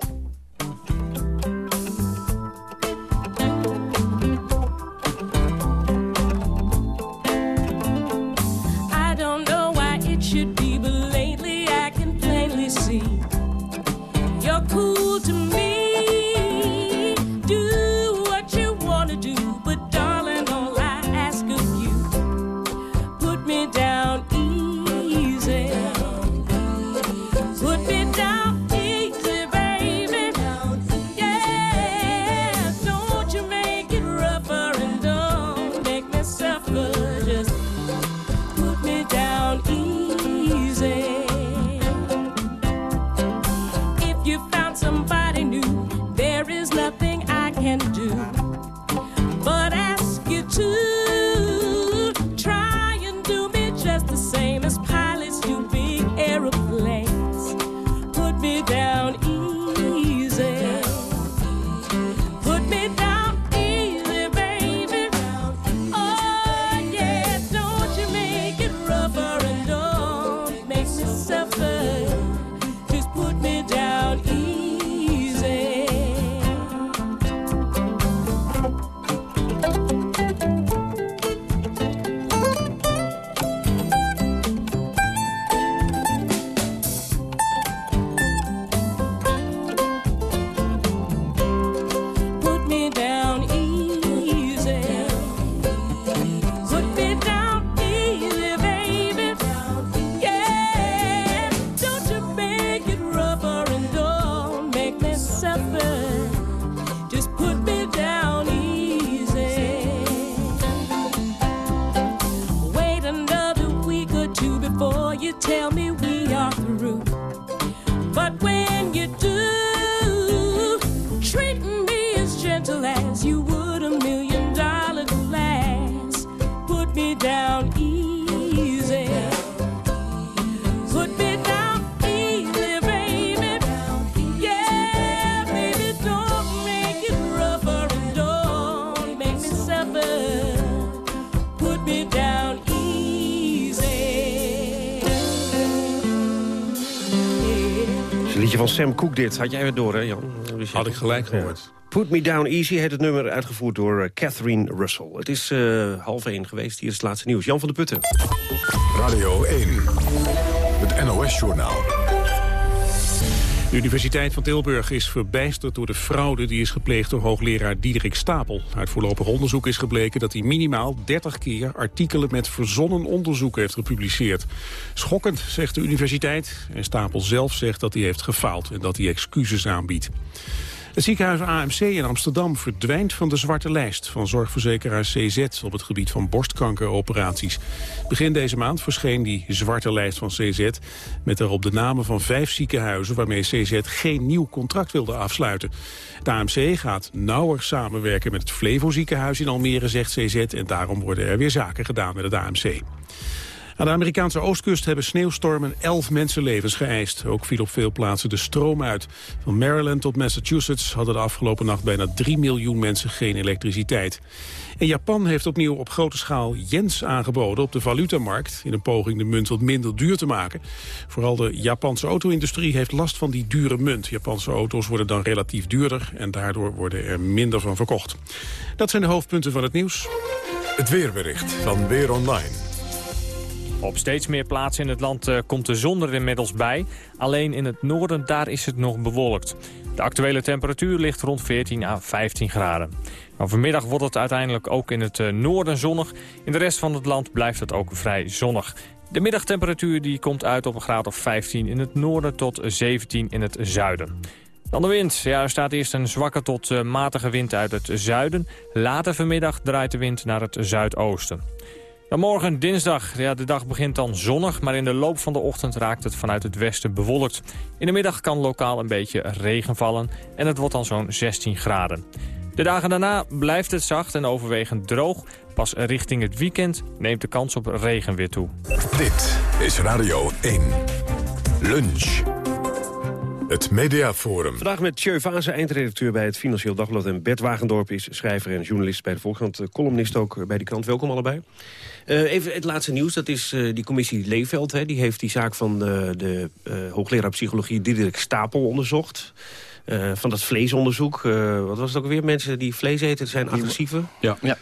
Sam Cooke dit. Had jij weer door, hè Jan? Had ik gelijk gehoord. Put Me Down Easy heet het nummer, uitgevoerd door uh, Catherine Russell. Het is uh, half één geweest, hier is het laatste nieuws. Jan van de Putten. Radio 1, het NOS-journaal. De Universiteit van Tilburg is verbijsterd door de fraude die is gepleegd door hoogleraar Diederik Stapel. Uit voorlopig onderzoek is gebleken dat hij minimaal 30 keer artikelen met verzonnen onderzoeken heeft gepubliceerd. Schokkend, zegt de universiteit. En Stapel zelf zegt dat hij heeft gefaald en dat hij excuses aanbiedt. Het ziekenhuis AMC in Amsterdam verdwijnt van de zwarte lijst van zorgverzekeraar CZ op het gebied van borstkankeroperaties. Begin deze maand verscheen die zwarte lijst van CZ met daarop de namen van vijf ziekenhuizen waarmee CZ geen nieuw contract wilde afsluiten. De AMC gaat nauwer samenwerken met het Flevo ziekenhuis in Almere, zegt CZ, en daarom worden er weer zaken gedaan met het AMC. Aan de Amerikaanse oostkust hebben sneeuwstormen 11 mensenlevens geëist. Ook viel op veel plaatsen de stroom uit. Van Maryland tot Massachusetts hadden de afgelopen nacht bijna 3 miljoen mensen geen elektriciteit. En Japan heeft opnieuw op grote schaal yens aangeboden op de valutamarkt... in een poging de munt wat minder duur te maken. Vooral de Japanse auto-industrie heeft last van die dure munt. Japanse auto's worden dan relatief duurder en daardoor worden er minder van verkocht. Dat zijn de hoofdpunten van het nieuws. Het weerbericht van Weer Online. Op steeds meer plaatsen in het land uh, komt de zon er inmiddels bij. Alleen in het noorden, daar is het nog bewolkt. De actuele temperatuur ligt rond 14 à 15 graden. Vanmiddag wordt het uiteindelijk ook in het uh, noorden zonnig. In de rest van het land blijft het ook vrij zonnig. De middagtemperatuur die komt uit op een graad of 15 in het noorden tot 17 in het zuiden. Dan de wind. Ja, er staat eerst een zwakke tot uh, matige wind uit het zuiden. Later vanmiddag draait de wind naar het zuidoosten. Dan morgen dinsdag. Ja, de dag begint dan zonnig, maar in de loop van de ochtend raakt het vanuit het westen bewolkt. In de middag kan lokaal een beetje regen vallen en het wordt dan zo'n 16 graden. De dagen daarna blijft het zacht en overwegend droog. Pas richting het weekend neemt de kans op regen weer toe. Dit is Radio 1. Lunch. Het Mediaforum. Vandaag met Tjeu Vase, eindredacteur bij het Financieel Dagblad... en Bert Wagendorp is schrijver en journalist bij de Volkskrant... columnist ook bij die krant. Welkom allebei. Uh, even het laatste nieuws, dat is uh, die commissie Leefveld. Hè. Die heeft die zaak van uh, de hoogleraar psychologie Diederik Stapel onderzocht. van dat vleesonderzoek. wat was het ook weer? Mensen die vlees eten zijn agressiever. Ja. ja.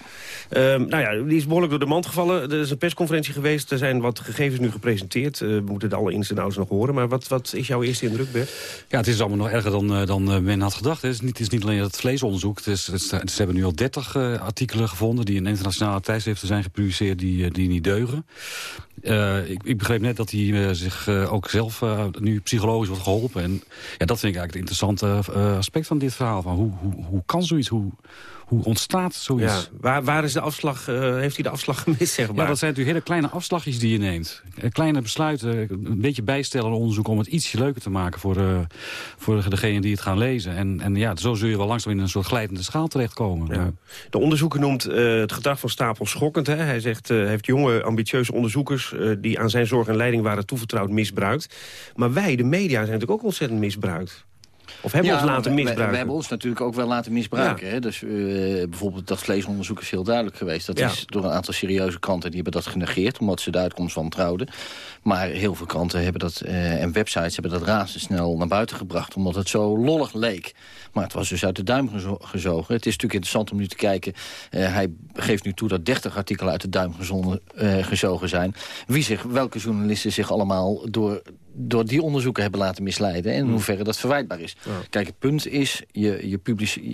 Um, nou ja, die is behoorlijk door de mand gevallen. Er is een persconferentie geweest. Er zijn wat gegevens nu gepresenteerd. Uh, we moeten alle ins en outs nog horen. Maar wat, wat is jouw eerste indruk, Bert? Ja, het is allemaal nog erger dan, uh, dan uh, men had gedacht. Het is, niet, is niet alleen het vleesonderzoek. Het is, het, ze hebben nu al 30 artikelen gevonden... die in internationale tijdschriften zijn gepubliceerd die, die niet deugen. ik, ik, begreep net dat hij zich ook zelf nu psychologisch wordt geholpen. En ja, dat vind ik eigenlijk het interessante aspect van dit verhaal. Van hoe, hoe, hoe kan zoiets... Hoe, hoe ontstaat zoiets? Ja, waar, waar is de afslag, uh, heeft hij de afslag gemist, zeg maar? Ja, dat zijn natuurlijk hele kleine afslagjes die je neemt. Eh, kleine besluiten, een beetje bijstellen onderzoek... om het ietsje leuker te maken voor, uh, voor degene die het gaan lezen. En, en ja, zo zul je wel langzaam in een soort glijdende schaal terechtkomen. Ja. De onderzoeker noemt uh, het gedrag van Stapel schokkend. Hè? Hij zegt, heeft jonge, ambitieuze onderzoekers... die aan zijn zorg en leiding waren toevertrouwd misbruikt. Maar wij, de media, zijn natuurlijk ook ontzettend misbruikt. Of hebben we ons laten misbruiken? We, hebben ons natuurlijk ook wel laten misbruiken. Hè? Dus uh, bijvoorbeeld dat vleesonderzoek is heel duidelijk geweest. Dat is door een aantal serieuze kranten die hebben dat genegeerd... omdat ze de uitkomst wantrouwden. Maar heel veel kranten hebben dat, uh, en websites hebben dat razendsnel naar buiten gebracht... omdat het zo lollig leek. Maar het was dus uit de duim gezogen. Het is natuurlijk interessant om nu te kijken. Uh, hij geeft nu toe dat 30 artikelen uit de duim gezonden, gezogen zijn. Wie zich, welke journalisten zich allemaal door door die onderzoeken hebben laten misleiden... en in hmm. hoeverre dat verwijtbaar is. Kijk, het punt is, je, je,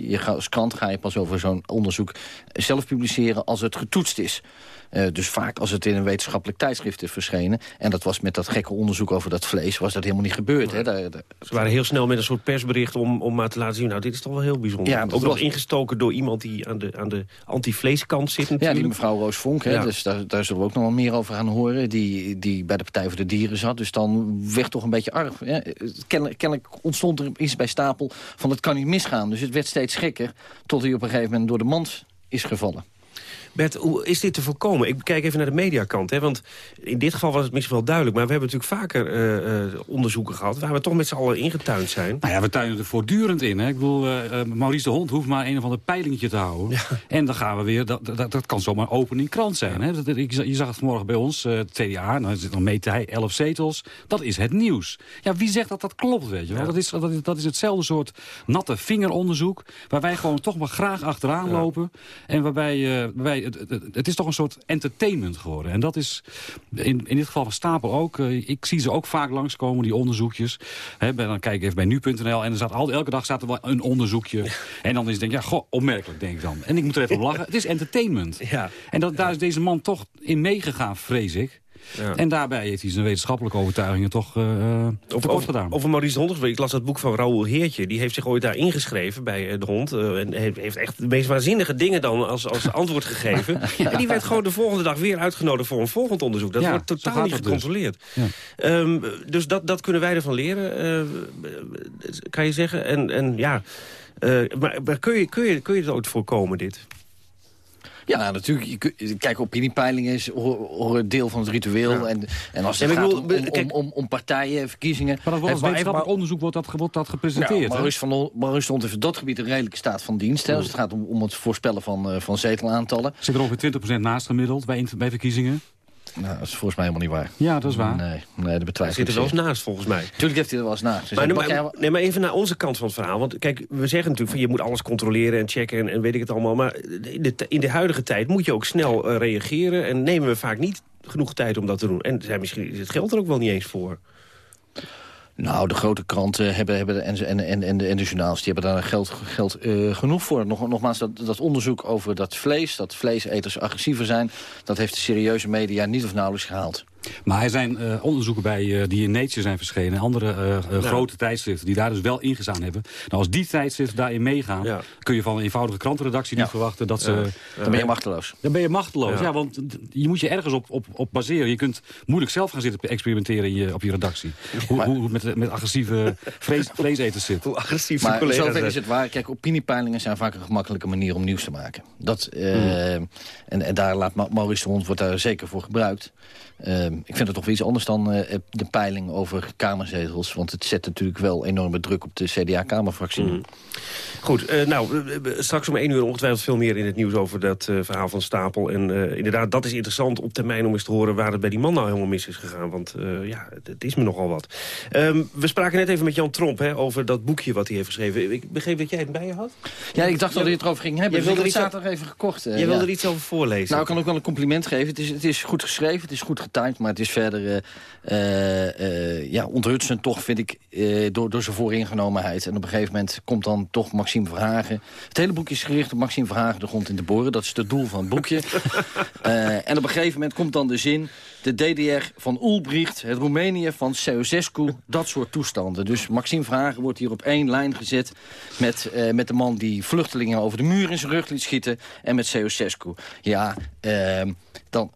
je als krant ga je pas over zo'n onderzoek zelf publiceren... als het getoetst is. Uh, dus vaak als het in een wetenschappelijk tijdschrift is verschenen... en dat was met dat gekke onderzoek over dat vlees... was dat helemaal niet gebeurd. Hè? Daar, daar... Ze waren heel snel met een soort persbericht om, om maar te laten zien... nou, dit is toch wel heel bijzonder. Ja, Ook nog ingestoken door iemand die aan de, aan de anti-vleeskant zit natuurlijk. Ja, die mevrouw Roos Vonk, hè? dus daar, daar zullen we ook nog wel meer over gaan horen... Die, die bij de Partij voor de Dieren zat. Dus dan werd toch een beetje arg. Hè? Kennelijk, kennelijk ontstond er iets bij Stapel van het kan niet misgaan. Dus het werd steeds gekker tot hij op een gegeven moment door de mand is gevallen. Bert, hoe is dit te voorkomen? Ik kijk even naar de mediakant. Hè, want in dit geval was het misschien wel duidelijk... maar we hebben natuurlijk vaker eh, eh, onderzoeken gehad... waar we toch met z'n allen ingetuind zijn. Nou ja, we tuinen er voortdurend in. Hè. Ik bedoel, uh, Maurice de Hond hoeft maar een of ander peilingetje te houden. En dan gaan we weer... Dat, dat, dat kan zomaar open in krant zijn. Hè. Dat, je zag het vanmorgen bij ons, het CDA. Nou zit dan meet hij 11 zetels. Dat is het nieuws. Ja, wie zegt dat dat klopt, weet je wel? Dat, is, dat, is, dat is hetzelfde soort natte vingeronderzoek... waar wij gewoon toch maar graag achteraan lopen. En waarbij, waarbij het, het, het, is toch een soort entertainment geworden. En dat is in, in dit geval van Stapel ook. Uh, ik zie ze ook vaak langskomen, die onderzoekjes. He, dan kijk ik even bij nu.nl en er staat al, elke dag staat er wel een onderzoekje. En dan is het denk ik, ja, goh, opmerkelijk denk ik dan. En ik moet er even op lachen. Het is entertainment. Ja. En dat, daar is deze man toch in meegegaan, vrees ik. Ja. En daarbij heeft hij zijn wetenschappelijke overtuigingen toch uh, tekort gedaan. Over Maurice de Hond, ik las dat boek van Raoul Heertje. Die heeft zich ooit daar ingeschreven bij uh, de hond. Uh, en heeft echt de meest waanzinnige dingen dan als, als antwoord gegeven. ja. En die werd gewoon de volgende dag weer uitgenodigd voor een volgend onderzoek. Dat wordt totaal niet gecontroleerd. Dus. Um, dus dat, dat kunnen wij ervan leren, kan je zeggen. En, en ja... maar, maar kun, je, kun, je, kun je het ooit voorkomen, dit? Ja, natuurlijk. kijk, opiniepeilingen is horen deel van het ritueel. En, en als het gaat om, om, om, om, partijen, verkiezingen... Maar dat wordt wetenschappelijk onderzoek wordt dat, wordt dat gepresenteerd. Ja, Maurice, van, Maurice stond in dat gebied een redelijke staat van dienst. Hè, als het gaat om, om het voorspellen van, uh, van zetelaantallen. Zit er ongeveer 20% naast gemiddeld bij, bij verkiezingen? Nou, dat is volgens mij helemaal niet waar. Ja, dat is waar. Nee, nee dat betwijfel Hij zit er wel eens naast, volgens mij. Tuurlijk heeft hij er wel eens naast. Dus maar, maar, nee, maar even naar onze kant van het verhaal. Want kijk, we zeggen natuurlijk van je moet alles controleren en checken en, en weet ik het allemaal. Maar in de, in de huidige tijd moet je ook snel uh, reageren. En nemen we vaak niet genoeg tijd om dat te doen. En zijn misschien is het geld er ook wel niet eens voor. Nou, de grote kranten hebben, hebben en, en, en, en, de, en de journaals die hebben daar geld, geld uh, genoeg voor. Nog, nogmaals, dat, dat onderzoek over dat vlees, dat vleeseters agressiever zijn... dat heeft de serieuze media niet of nauwelijks gehaald. Maar er zijn uh, onderzoeken bij uh, die in Nature zijn verschenen. Andere uh, ja. grote tijdschriften die daar dus wel ingestaan hebben. Nou, als die tijdschriften daarin meegaan... Ja. kun je van een eenvoudige krantenredactie ja. niet verwachten dat ze... Dan ben je machteloos. Dan ben je machteloos, ja. want je moet je ergens op, op, op baseren. Je kunt moeilijk zelf gaan zitten experimenteren in je, op je redactie. Hoe, hoe het met, met agressieve vlees, vleeseters zit. Hoe agressief maar collega's zover is het waar. Kijk, opiniepeilingen zijn vaak een gemakkelijke manier om nieuws te maken. Dat, mm. en, en daar laat Maurice de Hond wordt daar zeker voor gebruikt. Uh, ik vind het toch iets anders dan uh, de peiling over kamerzetels. Want het zet natuurlijk wel enorme druk op de CDA-kamerfractie. Mm. Goed, uh, nou, straks om één uur ongetwijfeld veel meer in het nieuws over dat verhaal van Stapel. En inderdaad, dat is interessant op termijn om eens te horen waar het bij die man nou helemaal mis is gegaan. Want ja, het is me nogal wat. Um, we spraken net even met Jan Tromp hè, over dat boekje wat hij heeft geschreven. Ik begreep dat jij het bij je had? Ja, ik dacht dat je het erover ging hebben. Je dus wilde het zaterdag even gekocht. je wilde er iets over voorlezen. Nou, ik kan ook wel een compliment geven. Het is, het is goed geschreven, het is goed getimed, maar het is verder uh, uh, ja, onthutsend toch, vind ik, door, door zijn vooringenomenheid. En op een gegeven moment komt dan toch Maxime Verhagen. Het hele boekje is gericht op Maxime Verhagen de grond in de boren. Dat is het doel van het boekje. en op een gegeven moment komt dan de zin... de DDR van Ulbricht, het Roemenië van Ceausescu, dat soort toestanden. Dus Maxime Verhagen wordt hier op één lijn gezet... met, met de man die vluchtelingen over de muur in zijn rug liet schieten... en met Ceausescu. Ja, ehm, dan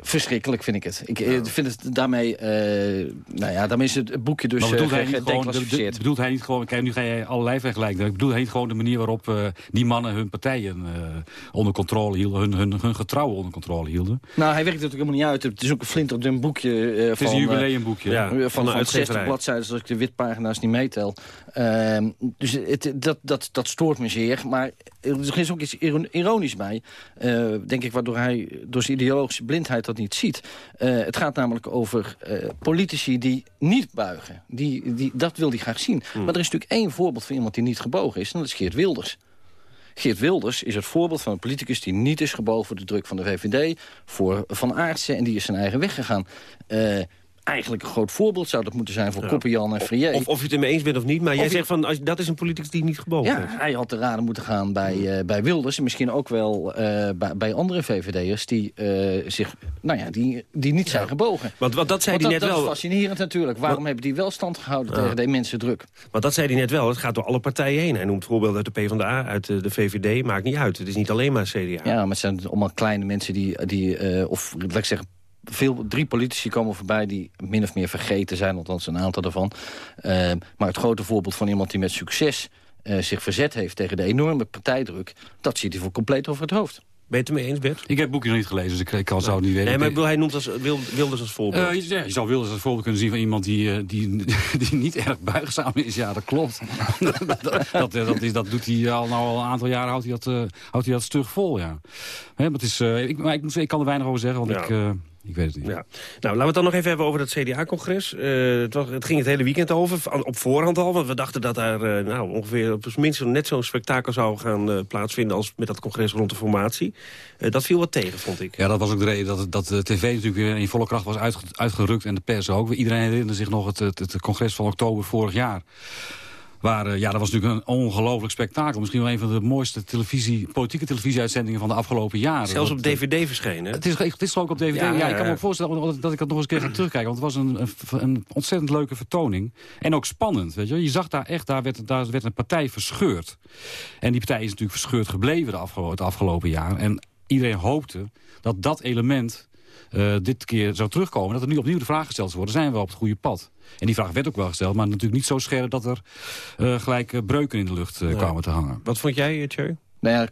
Verschrikkelijk vind ik het. Ik ja. vind het daarmee, uh, nou ja, daarmee is het boekje dus bedoelt, uh, hij niet gewoon, de, bedoelt hij niet gewoon, kijk, nu ga je allerlei vergelijken. Bedoelt hij niet gewoon de manier waarop uh, die mannen hun partijen onder controle hielden, hun, hun, hun getrouwen onder controle hielden? Nou, hij werkt natuurlijk helemaal niet uit. Het is ook een flint op een boekje het van... is een jubileumboekje. Ja, van, van, van 60 bladzijden, als ik de witpagina's niet meetel. Ehm, dus het, dat, dat, dat stoort me zeer. Maar er is ook iets ironisch bij, denk ik, waardoor hij door zijn ideologische blindheid dat niet ziet. Uh, het gaat namelijk over uh, politici die niet buigen. Die, die, dat wil hij graag zien. Hmm. Maar er is natuurlijk één voorbeeld van iemand die niet gebogen is. En dat is Geert Wilders. Geert Wilders is het voorbeeld van een politicus die niet is gebogen voor de druk van de VVD, voor Van Aartsen en die is zijn eigen weg gegaan. Eigenlijk een groot voorbeeld zou dat moeten zijn voor ja. Koppenjan en Frier. Of, of je het ermee eens bent of niet, maar jij zegt van als, dat is een politicus die niet gebogen ja, hij had te raden moeten gaan bij, uh, bij Wilders en misschien ook wel uh, bij, bij, andere VVD'ers die, uh, zich, nou ja, die, die niet zijn gebogen. Want, want dat zei want dat, net dat wel. is fascinerend natuurlijk. Waarom hebben die wel stand gehouden tegen de immense druk? Want dat zei hij net wel. Het gaat door alle partijen heen. Hij noemt voorbeelden uit de PvdA, uit de, de VVD. Maakt niet uit. Het is niet alleen maar CDA. Ja, maar het zijn allemaal kleine mensen die, die of laat ik zeggen veel, drie politici komen voorbij die min of meer vergeten zijn, althans een aantal daarvan. Uh, maar het grote voorbeeld van iemand die met succes uh, zich verzet heeft tegen de enorme partijdruk, dat ziet hij voor compleet over het hoofd. Ben je het ermee eens, Bert? Ik heb het boekje nog niet gelezen, dus ik, ik kan, zou het niet weten. Nee, maar hij noemt als, Wil- Wilders als voorbeeld. Eh, je, ja, je zou Wilders als voorbeeld kunnen zien van iemand die, eh, die, die niet erg buigzaam is. Ja, dat klopt. dat, dat, dat, is, dat doet hij al, nou, al een aantal jaren, houdt hij dat, eh, houdt hij dat stug vol, ja. Hè, maar het is, eh, ik, maar ik, ik kan er weinig over zeggen, want Ja. ik, eh, ik weet het niet. Ja. Nou, laten we het dan nog even hebben over dat CDA-congres. Eh, het, het ging het hele weekend over, op voorhand al. Want we dachten dat daar eh, nou, ongeveer op zijn minst net zo'n spektakel zou gaan eh, plaatsvinden... als met dat congres rond de formatie. Dat viel wat tegen, vond ik. Ja, dat was ook de reden dat, dat de tv natuurlijk weer in volle kracht was uitge- uitgerukt en de pers ook. Iedereen herinnerde zich nog het, het, het congres van oktober vorig jaar. Waar, eh, ja, dat was natuurlijk een ongelooflijk spektakel. Misschien wel een van de mooiste televisie, politieke televisieuitzendingen van de afgelopen jaren. Zelfs op Dat, eh, DVD verschenen. Het is, het is ook op DVD. Ja, ik kan me ook voorstellen dat, ik dat nog eens een keer ga terugkijken. Want het was een, een, een ontzettend leuke vertoning. En ook spannend. Weet je, je zag daar echt, daar werd, daar werd een partij verscheurd. En die partij is natuurlijk verscheurd gebleven de afgelo- het afgelopen jaar. En iedereen hoopte dat dat element eh, dit keer zou terugkomen. Dat er nu opnieuw de vraag gesteld zou worden. Zijn we op het goede pad? En die vraag werd ook wel gesteld. Maar natuurlijk niet zo scherp dat er eh, gelijk eh, breuken in de lucht eh, kwamen te hangen. Wat vond jij, Tjeu? Nou ja,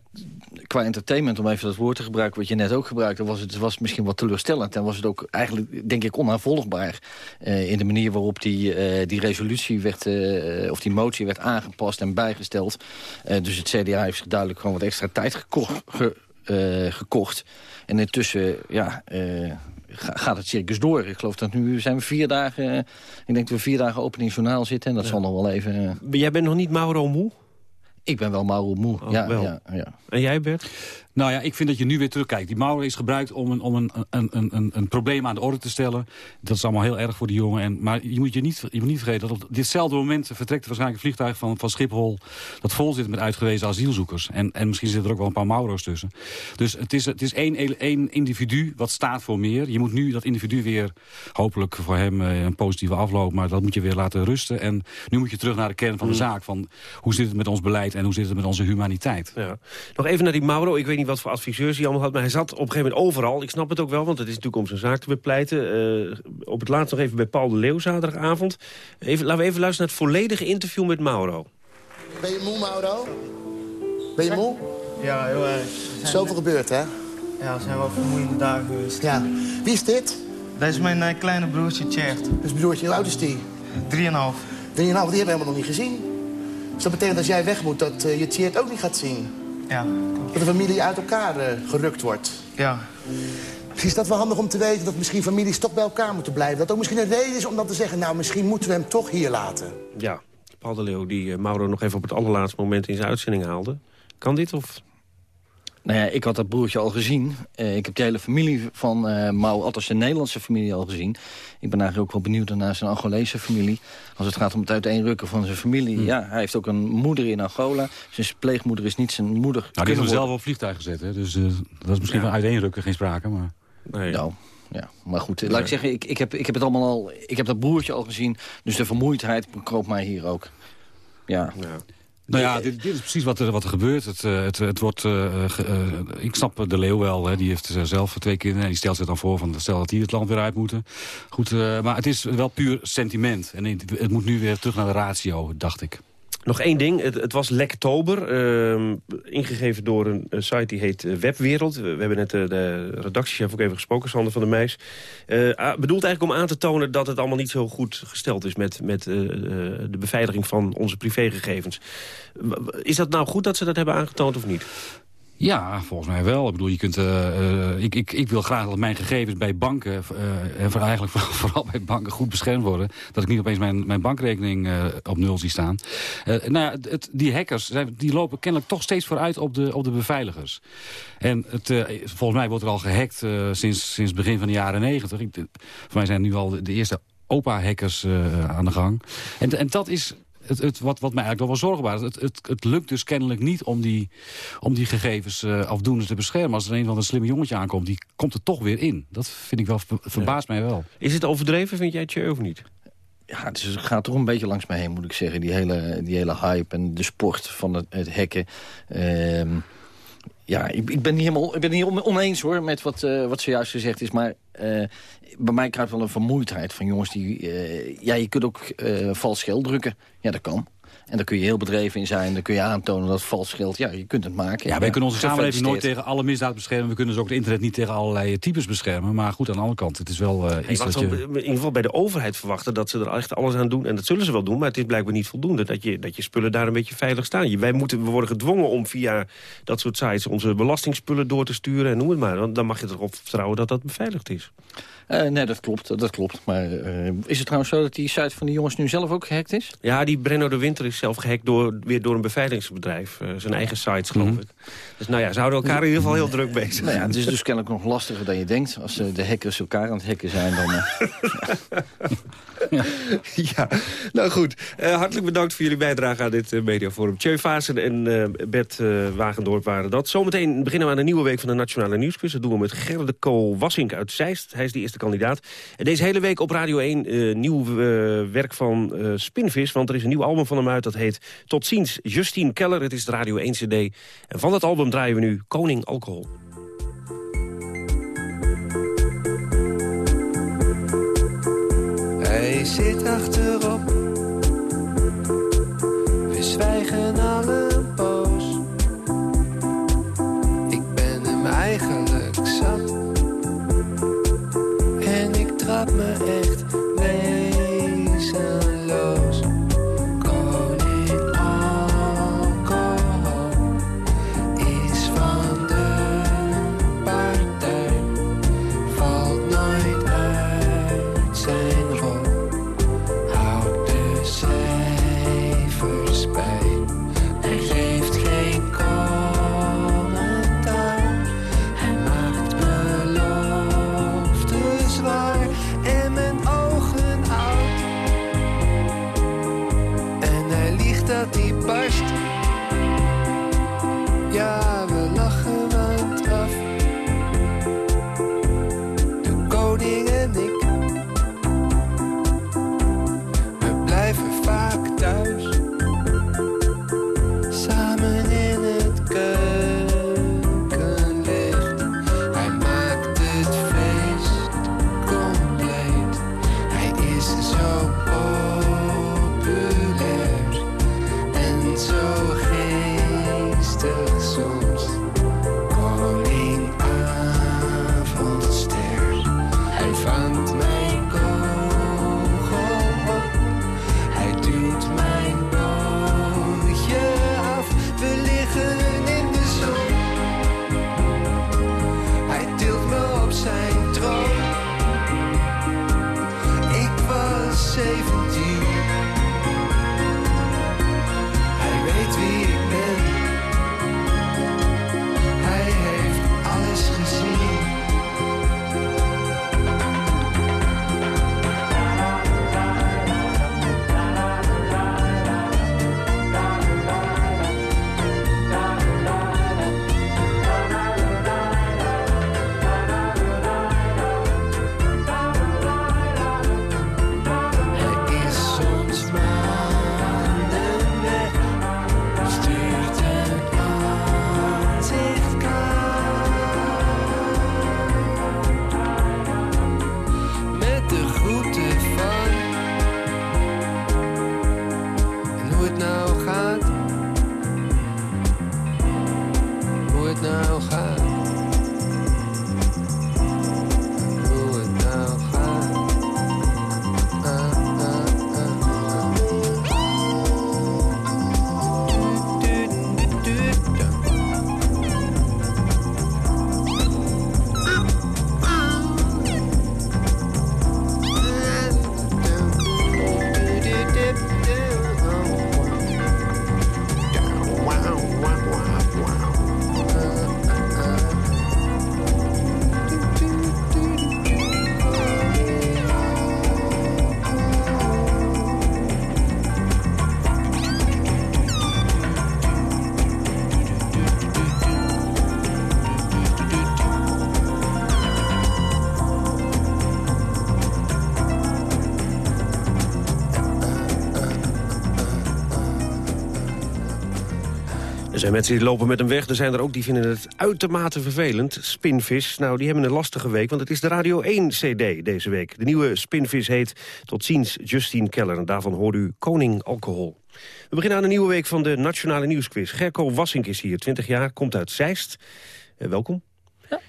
qua entertainment, om even dat woord te gebruiken... wat je net ook gebruikte, was het was misschien wat teleurstellend. En was het ook eigenlijk, denk ik, onaanvolgbaar... eh, in de manier waarop die, eh, die resolutie werd... eh, of die motie werd aangepast en bijgesteld. Eh, dus het CDA heeft zich duidelijk gewoon wat extra tijd gekocht. ge- eh, gekocht. En intussen, ja... eh, ga- gaat het circus door. Ik geloof dat nu zijn we vier dagen... eh, ik denk dat we vier dagen openingsjournaal zitten. En dat zal nog wel even... eh, Jij bent nog niet Mauro moe? ik ben wel Mauro moe. ja, wel. ja, ja. En jij, Bert? Nou ja, ik vind dat je nu weer terugkijkt. Die Mauer is gebruikt om een, om een, een, een, een, een probleem aan de orde te stellen. Dat is allemaal heel erg voor die jongen. En, maar je moet, je, niet, je moet niet vergeten dat op ditzelfde moment... vertrekt waarschijnlijk een vliegtuig van, van Schiphol... dat vol zit met uitgewezen asielzoekers. En, en misschien zitten er ook wel een paar Mauro's tussen. Dus het is, het is één, één individu wat staat voor meer. Je moet nu dat individu weer, hopelijk voor hem eh, een positieve afloop... maar dat moet je weer laten rusten. En nu moet je terug naar de kern van de zaak. Van hoe zit het met ons beleid en hoe zit het met onze humaniteit. Ja. Nog even naar die Mauro. Ik weet niet wat voor adviseurs hij allemaal had... maar hij zat op een gegeven moment overal. Ik snap het ook wel, want het is natuurlijk om zijn zaak te bepleiten. Eh, op het laatst nog even bij Paul de Leeuw zaterdagavond. Even, laten we even luisteren naar het volledige interview met Mauro. Ben je moe, Mauro? Ben je moe? Ja, heel erg. Zoveel gebeurd, hè? Ja, het zijn wel vermoeiende dagen geweest. Ja. Wie is dit? Dat is mijn eh, kleine broertje Tjert. Dus broertje, hoe oud is die? Drieënhalf. Drieënhalf, die hebben we helemaal nog niet gezien. Dus dat betekent als jij weg moet, dat eh, je Tjeerd ook niet gaat zien. Ja. Dat de familie uit elkaar eh, gerukt wordt. Ja. Misschien is dat wel handig om te weten dat misschien families toch bij elkaar moeten blijven. Dat ook misschien een reden is om dan te zeggen, nou, misschien moeten we hem toch hier laten. Ja, Paul de Leeuw die eh, Mauro nog even op het allerlaatste moment in zijn uitzending haalde. Kan dit of... Nou ja, ik had dat broertje al gezien. Eh, ik heb de hele familie van eh Mau, althans de Nederlandse familie al gezien. Ik ben eigenlijk ook wel benieuwd naar zijn Angolese familie. Als het gaat om het uiteenrukken van zijn familie. Ja, hij heeft ook een moeder in Angola. Zijn pleegmoeder is niet zijn moeder. Nou, die hebben we zelf op vliegtuig gezet, hè? dus eh, dat is misschien van uiteenrukken geen sprake. Maar... Nee. Nou, ja, maar goed, laat ik zeggen, ik, ik, heb, ik heb het allemaal al, ik heb dat broertje al gezien. Dus de vermoeidheid bekroop mij hier ook. Ja. Nou ja, dit, dit is precies wat er, wat er gebeurt. Het, eh, het, het wordt, eh, ge- eh, ik snap de Leeuw wel, hè. die heeft zelf twee kinderen. En die stelt zich dan voor, van, stel dat die het land weer uit moeten. Goed, maar het is wel puur sentiment. En het, het moet nu weer terug naar de ratio, dacht ik. Nog één ding, het, het was Lektober, ehm, ingegeven door een, eh, site die heet eh, Webwereld. We, hebben net eh, de redactiechef ook even gesproken, Sander van der Meijs. Eh, ah, bedoeld eigenlijk om aan te tonen dat het allemaal niet zo goed gesteld is... met, met eh, eh, de beveiliging van onze privégegevens. Is dat nou goed dat ze dat hebben aangetoond of niet? Ja, volgens mij wel. Ik bedoel, je kunt, eh, eh, ik, ik, ik wil graag dat mijn gegevens bij banken... eh, en voor- eigenlijk vooral, bij banken goed beschermd worden. Dat ik niet opeens mijn, mijn bankrekening eh, op nul zie staan. Eh, nou ja, het- die hackers die lopen kennelijk toch steeds vooruit op de, op de beveiligers. En het, eh, volgens mij wordt er al gehackt eh, sinds, sinds begin van de jaren negentig. Voor mij zijn nu al de, de eerste OPA-hackers eh, aan de gang. En, en dat is het, het, wat, wat mij eigenlijk wel wel zorgen baart. Het, het, het lukt dus kennelijk niet om die, om die gegevens eh, afdoende te beschermen. Als er een van een slimme jongetje aankomt, die komt er toch weer in. Dat vind ik wel, ver- verbaast mij wel. Is het overdreven, vind jij, Tje, of niet? Ja, dus het gaat toch een beetje langs mij heen, moet ik zeggen. Die hele, die hele hype en de sport van het, het hacken. Ehm, ja, ik, ik ben niet helemaal ik ben niet on- oneens hoor met wat, eh, wat zojuist gezegd is. Maar eh, bij mij kruipt wel een vermoeidheid van jongens die... eh, ja, je kunt ook vals geld drukken. Ja, dat kan. En daar kun je heel bedreven in zijn. Dan kun je aantonen dat het vals geldt. Ja, je kunt het maken. Ja, wij kunnen onze samenleving nooit tegen alle misdaad beschermen. We kunnen dus ook het internet niet tegen allerlei types beschermen. Maar goed, aan de andere kant, het is wel eh, Je iets mag dat je... in ieder geval bij de overheid verwachten dat ze er echt alles aan doen. En dat zullen ze wel doen, maar het is blijkbaar niet voldoende. Dat je, dat je spullen daar een beetje veilig staan. Je- Wij moeten, we worden gedwongen om via dat soort sites onze belastingspullen door te sturen. En noem het maar. Dan, dan mag je erop vertrouwen dat dat beveiligd is. Eh, nee, dat klopt. Dat klopt. Maar eh, is het trouwens zo dat die site van die jongens nu zelf ook gehackt is? Ja, die Brenno de Winter is zelf gehackt door, weer door een beveiligingsbedrijf. eh, zijn eigen sites, geloof ik. Dus nou ja, ze houden elkaar in ieder geval heel druk bezig. Nou ja, het is dus kennelijk nog lastiger dan je denkt. Als eh, de hackers elkaar aan het hacken zijn, dan... ja, nou goed. Eh, hartelijk bedankt voor jullie bijdrage aan dit eh, mediaforum. Tjeu Vaassen en eh, Bert Wagendorp waren dat. Zometeen beginnen we aan een nieuwe week van de Nationale Nieuwsquiz. Dat doen we met Gerde Kool Wassink uit Zeist. Hij is de eerste kandidaat. En deze hele week op Radio 1 eh, nieuw werk van Spinvis. Want er is een nieuw album van hem uit. Dat heet Tot ziens, Justine Keller. Het is de Radio 1 CD. En van dat album draaien we nu Koning Alcohol. Zit achterop. We zwijgen al bij. Zijn mensen die lopen met hem weg. Er zijn er ook die vinden het uitermate vervelend. Spinvis, nou die hebben een lastige week, want het is de Radio 1 CD deze week. De nieuwe Spinvis heet Tot ziens Justine Keller en daarvan hoort u Koning Alcohol. We beginnen aan een nieuwe week van de Nationale Nieuwsquiz. Gerco Wassink is hier, 20 jaar, komt uit Zeist. Eh, welkom.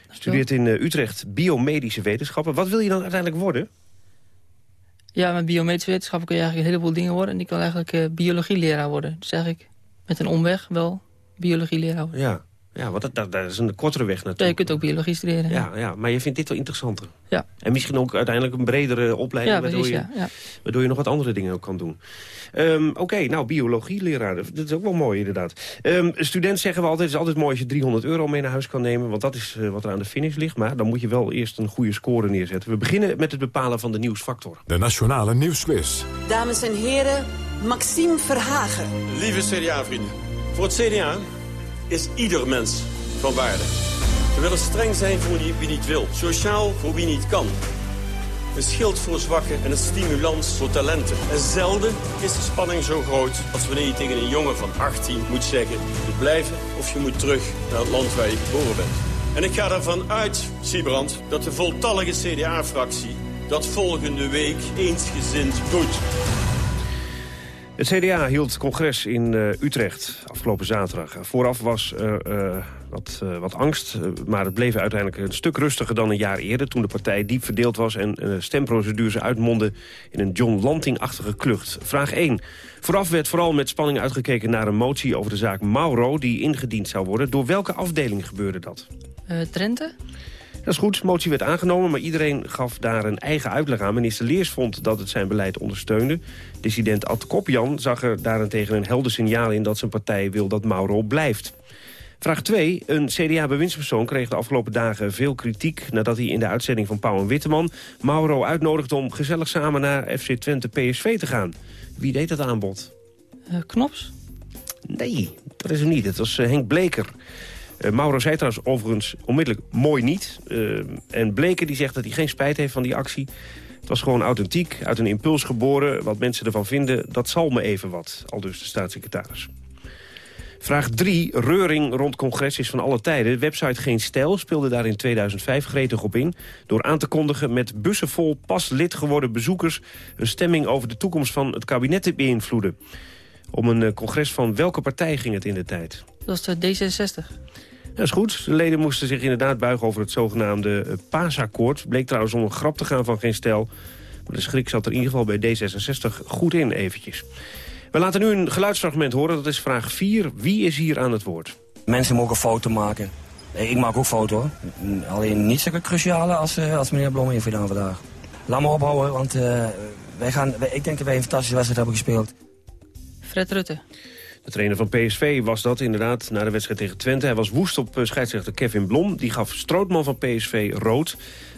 Studeert in eh, Utrecht biomedische wetenschappen. Wat wil je dan uiteindelijk worden? Ja, met biomedische wetenschappen kun je eigenlijk een heleboel dingen worden. En ik kan eigenlijk eh, biologieleraar worden. Dus eigenlijk met een omweg wel biologieleraar. Ja, ja want dat, dat, dat is een kortere weg Ja, natuurlijk. je kunt ook biologie studeren. Ja, ja, maar je vindt dit wel interessanter. Ja. En misschien ook uiteindelijk een bredere opleiding... Ja, waardoor, precies, je, ja, ja. waardoor je nog wat andere dingen ook kan doen. Ehm, Oké, nou, biologieleraar, dat is ook wel mooi inderdaad. Ehm, student zeggen we altijd, het is altijd mooi als je 300 euro mee naar huis kan nemen... want dat is eh, wat er aan de finish ligt. Maar dan moet je wel eerst een goede score neerzetten. We beginnen met het bepalen van de nieuwsfactor. De Nationale Nieuwsquiz. Dames en heren, Maxime Verhagen. Lieve CDA-vrienden, voor het CDA is ieder mens van waarde. We willen streng zijn voor wie wie niet wil, sociaal voor wie niet kan. Een schild voor zwakken en een stimulans voor talenten. En zelden is de spanning zo groot als wanneer je tegen een jongen van 18 moet zeggen... je moet blijven of je moet terug naar het land waar je geboren bent. En ik ga ervan uit, Siebrand, dat de voltallige CDA-fractie dat volgende week eensgezind doet. Het CDA hield congres in eh, Utrecht afgelopen zaterdag. Vooraf was er eh, wat, eh, wat angst, eh, maar het bleef uiteindelijk een stuk rustiger dan een jaar eerder... toen de partij diep verdeeld was en stemprocedures uitmondde in een John Lanting-achtige klucht. Vraag 1. Vooraf werd vooral met spanning uitgekeken naar een motie over de zaak Mauro... die ingediend zou worden. Door welke afdeling gebeurde dat? Eh, Drenthe? Dat is goed, de motie werd aangenomen, maar iedereen gaf daar een eigen uitleg aan. Minister Leers vond dat het zijn beleid ondersteunde. Dissident Ad Kopjan zag er daarentegen een helder signaal in... dat zijn partij wil dat Mauro blijft. Vraag 2. Een CDA-bewindspersoon kreeg de afgelopen dagen veel kritiek... nadat hij in de uitzending van Pauw en Witteman... Mauro uitnodigde om gezellig samen naar FC Twente PSV te gaan. Wie deed dat aanbod? Eh, Knops? Nee, dat is hem niet. Het was eh, Henk Bleker. Eh, Mauro zei trouwens overigens onmiddellijk mooi niet. Eh, en Bleker die zegt dat hij geen spijt heeft van die actie. Het was gewoon authentiek, uit een impuls geboren. Wat mensen ervan vinden, dat zal me even wat. Al dus de staatssecretaris. Vraag 3. Reuring rond congres is van alle tijden. Website Geen Stijl speelde daar in 2005 gretig op in... door aan te kondigen met bussen vol pas lid geworden bezoekers... een stemming over de toekomst van het kabinet te beïnvloeden. Om een eh, congres van welke partij ging het in de tijd? Dat was de D66. Dat is goed. De leden moesten zich inderdaad buigen over het zogenaamde eh, paasakkoord. Bleek trouwens om een grap te gaan van geen stijl. Maar de schrik zat er in ieder geval bij D66 goed in eventjes. We laten nu een geluidsfragment horen. Dat is vraag 4. Wie is hier aan het woord? Mensen mogen foto maken. Ik maak ook foto. hoor. Alleen niet zulke cruciale als, eh, als meneer Blom heeft gedaan vandaag. Laat me ophouden, want eh, wij gaan, wij- ik denk dat wij een fantastische wedstrijd hebben gespeeld. Fred Rutte. De trainer van PSV was dat inderdaad na de wedstrijd tegen Twente. Hij was woest op eh, scheidsrechter Kevin Blom. Die gaf Strootman van PSV rood.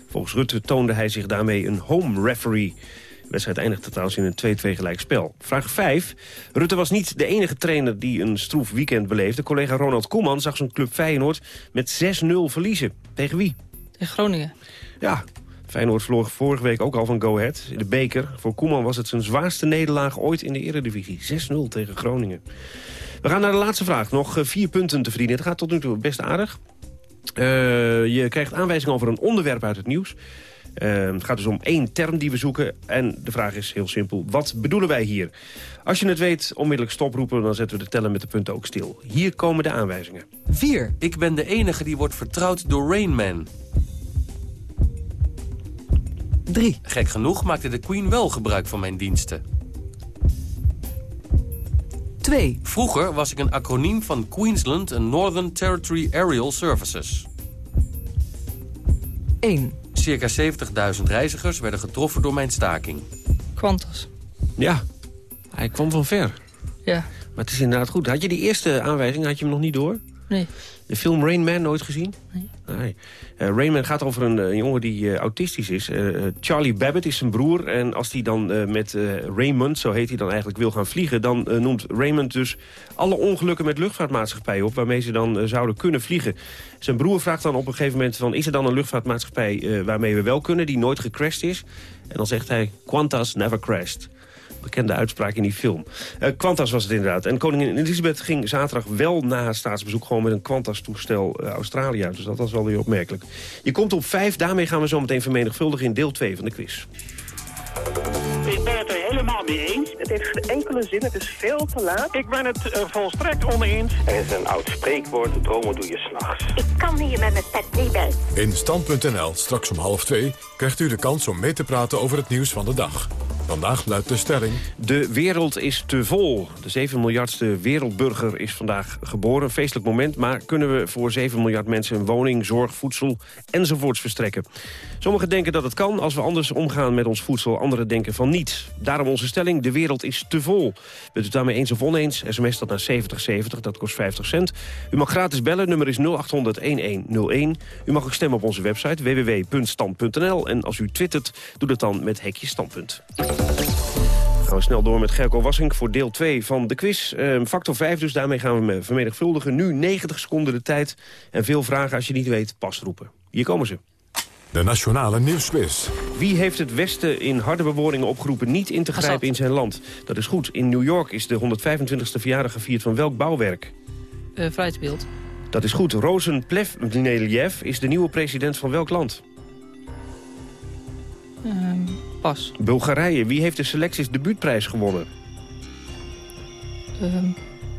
Volgens Rutte toonde hij zich daarmee een home referee. De wedstrijd eindigde trouwens in een 2-2 gelijk spel. Vraag 5. Rutte was niet de enige trainer die een stroef weekend beleefde. Collega Ronald Koeman zag zijn club Feyenoord met 6-0 verliezen. Tegen wie? Tegen Groningen. Ja, Feyenoord verloor vorige week ook al van Go Ahead. De beker. Voor Koeman was het zijn zwaarste nederlaag ooit in de eredivisie. 6-0 tegen Groningen. We gaan naar de laatste vraag. Nog eh, vier punten te verdienen. Het gaat tot nu toe best aardig. Eh, je krijgt aanwijzingen over een onderwerp uit het nieuws. Eh, het gaat dus om één term die we zoeken. En de vraag is heel simpel. Wat bedoelen wij hier? Als je het weet, onmiddellijk stoproepen. Dan zetten we de teller met de punten ook stil. Hier komen de aanwijzingen. 4. Ik ben de enige die wordt vertrouwd door Rain Man. 3. Gek genoeg maakte de Queen wel gebruik van mijn diensten. 2. Vroeger was ik een acroniem van Queensland and Northern Territory Aerial Services. 1. Circa 70.000 reizigers werden getroffen door mijn staking. Qantas. Ja, hij kwam van ver. Ja. Maar het is inderdaad goed. Had je die eerste aanwijzing, had je hem nog niet door? Nee. De film Rain Man nooit gezien? Nee. Eh, Rain Man gaat over een, eh, jongen die eh, autistisch is. Charlie Babbitt is zijn broer. En als hij dan met Raymond, zo heet hij dan eigenlijk, wil gaan vliegen... dan noemt Raymond dus alle ongelukken met luchtvaartmaatschappijen op... waarmee ze dan zouden kunnen vliegen. Zijn broer vraagt dan op een gegeven moment van... is er dan een luchtvaartmaatschappij waarmee we wel kunnen, die nooit gecrashed is? En dan zegt hij, Qantas never crashed. Bekende uitspraak in die film. Uh, was het inderdaad. En koningin Elisabeth ging zaterdag wel na het staatsbezoek... gewoon met een Qantas-toestel uh, Australië uit. Dus dat was wel weer opmerkelijk. Je komt op vijf. Daarmee gaan we zo meteen vermenigvuldigen in deel 2 van de quiz. Helemaal mee eens. Het heeft geen enkele zin, het is veel te laat. Ik ben het uh, volstrekt oneens. Er is een oud spreekwoord, dromen doe je s'nachts. Ik kan hier met mijn pet niet bij. In Stand.nl, straks om half twee, krijgt u de kans om mee te praten over het nieuws van de dag. Vandaag luidt de stelling... De wereld is te vol. De 7 miljardste wereldburger is vandaag geboren. Een feestelijk moment, maar kunnen we voor 7 miljard mensen... een woning, zorg, voedsel enzovoorts verstrekken? Sommigen denken dat het kan als we anders omgaan met ons voedsel. Anderen denken van niet. Daarom onze stelling, de wereld is te vol. Bent u daarmee eens of oneens? SMS dat naar 7070, dat kost 50 cent. U mag gratis bellen, nummer is 0800-1101. U mag ook stemmen op onze website www.stand.nl. En als u twittert, doe dat dan met hekje standpunt. Gaan we snel door met Gerko Wassink voor deel 2 van de quiz. Uh, factor 5 dus, daarmee gaan we vermenigvuldigen. Nu 90 seconden de tijd. En veel vragen als je niet weet, pas roepen. Hier komen ze. De Nationale Nieuwsquiz. Wie heeft het Westen in harde bewoordingen opgeroepen niet in te grijpen in zijn land? Dat is goed. In New York is de 125e verjaardag gevierd van welk bouwwerk? Uh, Vrijheidsbeeld. Dat is goed. Rozen Plevneliev is de nieuwe president van welk land? Uh, pas. Bulgarije. Wie heeft de selecties debuutprijs gewonnen? Uh,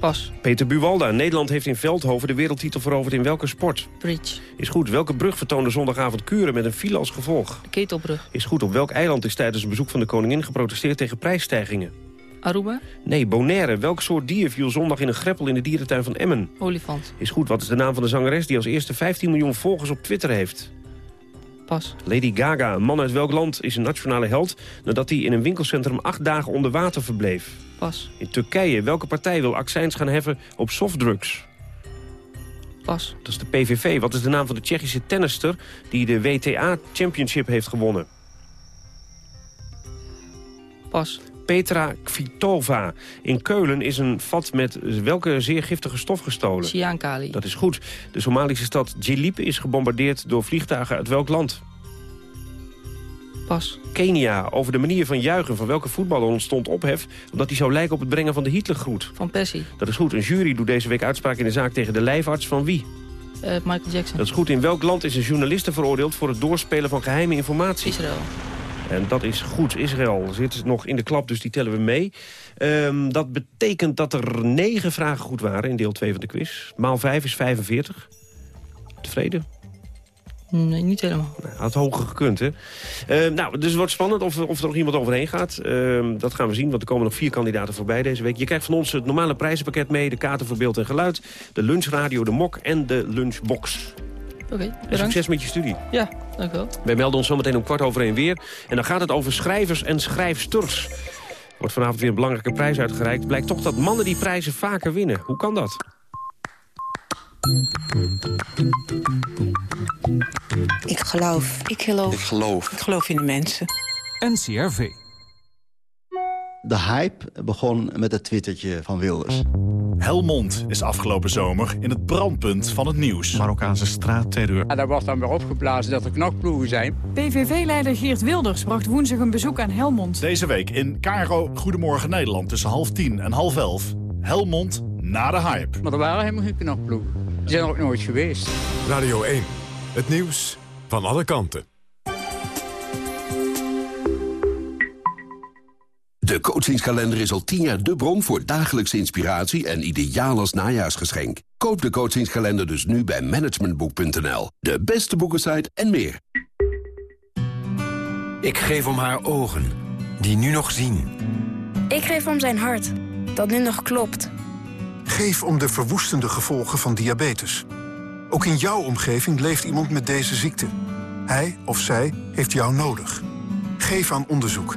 pas. Peter Buwalda. Nederland heeft in Veldhoven de wereldtitel veroverd in welke sport? Bridge. Is goed. Welke brug vertoonde zondagavond Kuren met een file als gevolg? De Ketelbrug. Is goed. Op welk eiland is tijdens het bezoek van de koningin geprotesteerd tegen prijsstijgingen? Aruba? Nee, Bonaire. Welk soort dier viel zondag in een greppel in de dierentuin van Emmen? Olifant. Is goed. Wat is de naam van de zangeres die als eerste 15 miljoen volgers op Twitter heeft? Pas. Lady Gaga, een man uit welk land, is een nationale held... nadat hij in een winkelcentrum acht dagen onder water verbleef? Pas. In Turkije, welke partij wil accijns gaan heffen op softdrugs? Pas. Dat is de PVV. Wat is de naam van de Tsjechische tennister... die de WTA Championship heeft gewonnen? Pas. Petra Kvitova. In Keulen is een vat met welke zeer giftige stof gestolen? Cyankali. Dat is goed. De Somalische stad Jilip is gebombardeerd door vliegtuigen uit welk land? Pas. Kenia. Over de manier van juichen van welke voetballer ontstond ophef... omdat hij zou lijken op het brengen van de Hitlergroet. Van Persie. Dat is goed. Een jury doet deze week uitspraak in de zaak tegen de lijfarts van wie? Uh, Michael Jackson. Dat is goed. In welk land is een journaliste veroordeeld... voor het doorspelen van geheime informatie? Israël. En dat is goed. Israël zit nog in de klap, dus die tellen we mee. Um, dat betekent dat er negen vragen goed waren in deel 2 van de quiz. Maal 5 is 45. Tevreden? Nee, niet helemaal. Nou, had hoger gekund, hè? Uh, nou, dus het wordt spannend of, of er nog iemand overheen gaat. Uh, dat gaan we zien, want er komen nog vier kandidaten voorbij deze week. Je krijgt van ons het normale prijzenpakket mee. De kaarten voor beeld en geluid. De lunchradio, de mok en de lunchbox. Oké, okay, en succes met je studie. Ja, dank u wel. Wij melden ons zometeen om kwart over één weer. En dan gaat het over schrijvers en schrijfsters. Er wordt vanavond weer een belangrijke prijs uitgereikt. Blijkt toch dat mannen die prijzen vaker winnen. Hoe kan dat? Ik geloof. Ik geloof. Ik geloof. Ik geloof in de mensen. NCRV. De hype begon met het twittertje van Wilders. Helmond is afgelopen zomer in het brandpunt van het nieuws. Marokkaanse straatterreur. En daar wordt dan weer opgeblazen dat er knokploegen zijn. PVV-leider Geert Wilders bracht woensdag een bezoek aan Helmond. Deze week in Caro Goedemorgen Nederland tussen half tien en half elf. Helmond na de hype. Maar er waren helemaal geen knokploegen. Die zijn er ook nooit geweest. Radio 1, het nieuws van alle kanten. De coachingskalender is al tien jaar de bron voor dagelijkse inspiratie en ideaal als najaarsgeschenk. Koop de coachingskalender dus nu bij managementboek.nl. De beste boekensite en meer. Ik geef om haar ogen, die nu nog zien. Ik geef om zijn hart, dat nu nog klopt. Geef om de verwoestende gevolgen van diabetes. Ook in jouw omgeving leeft iemand met deze ziekte. Hij of zij heeft jou nodig. Geef aan onderzoek.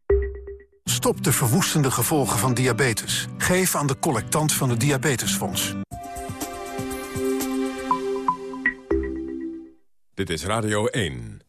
Stop de verwoestende gevolgen van diabetes. Geef aan de collectant van het Diabetesfonds. Dit is Radio 1.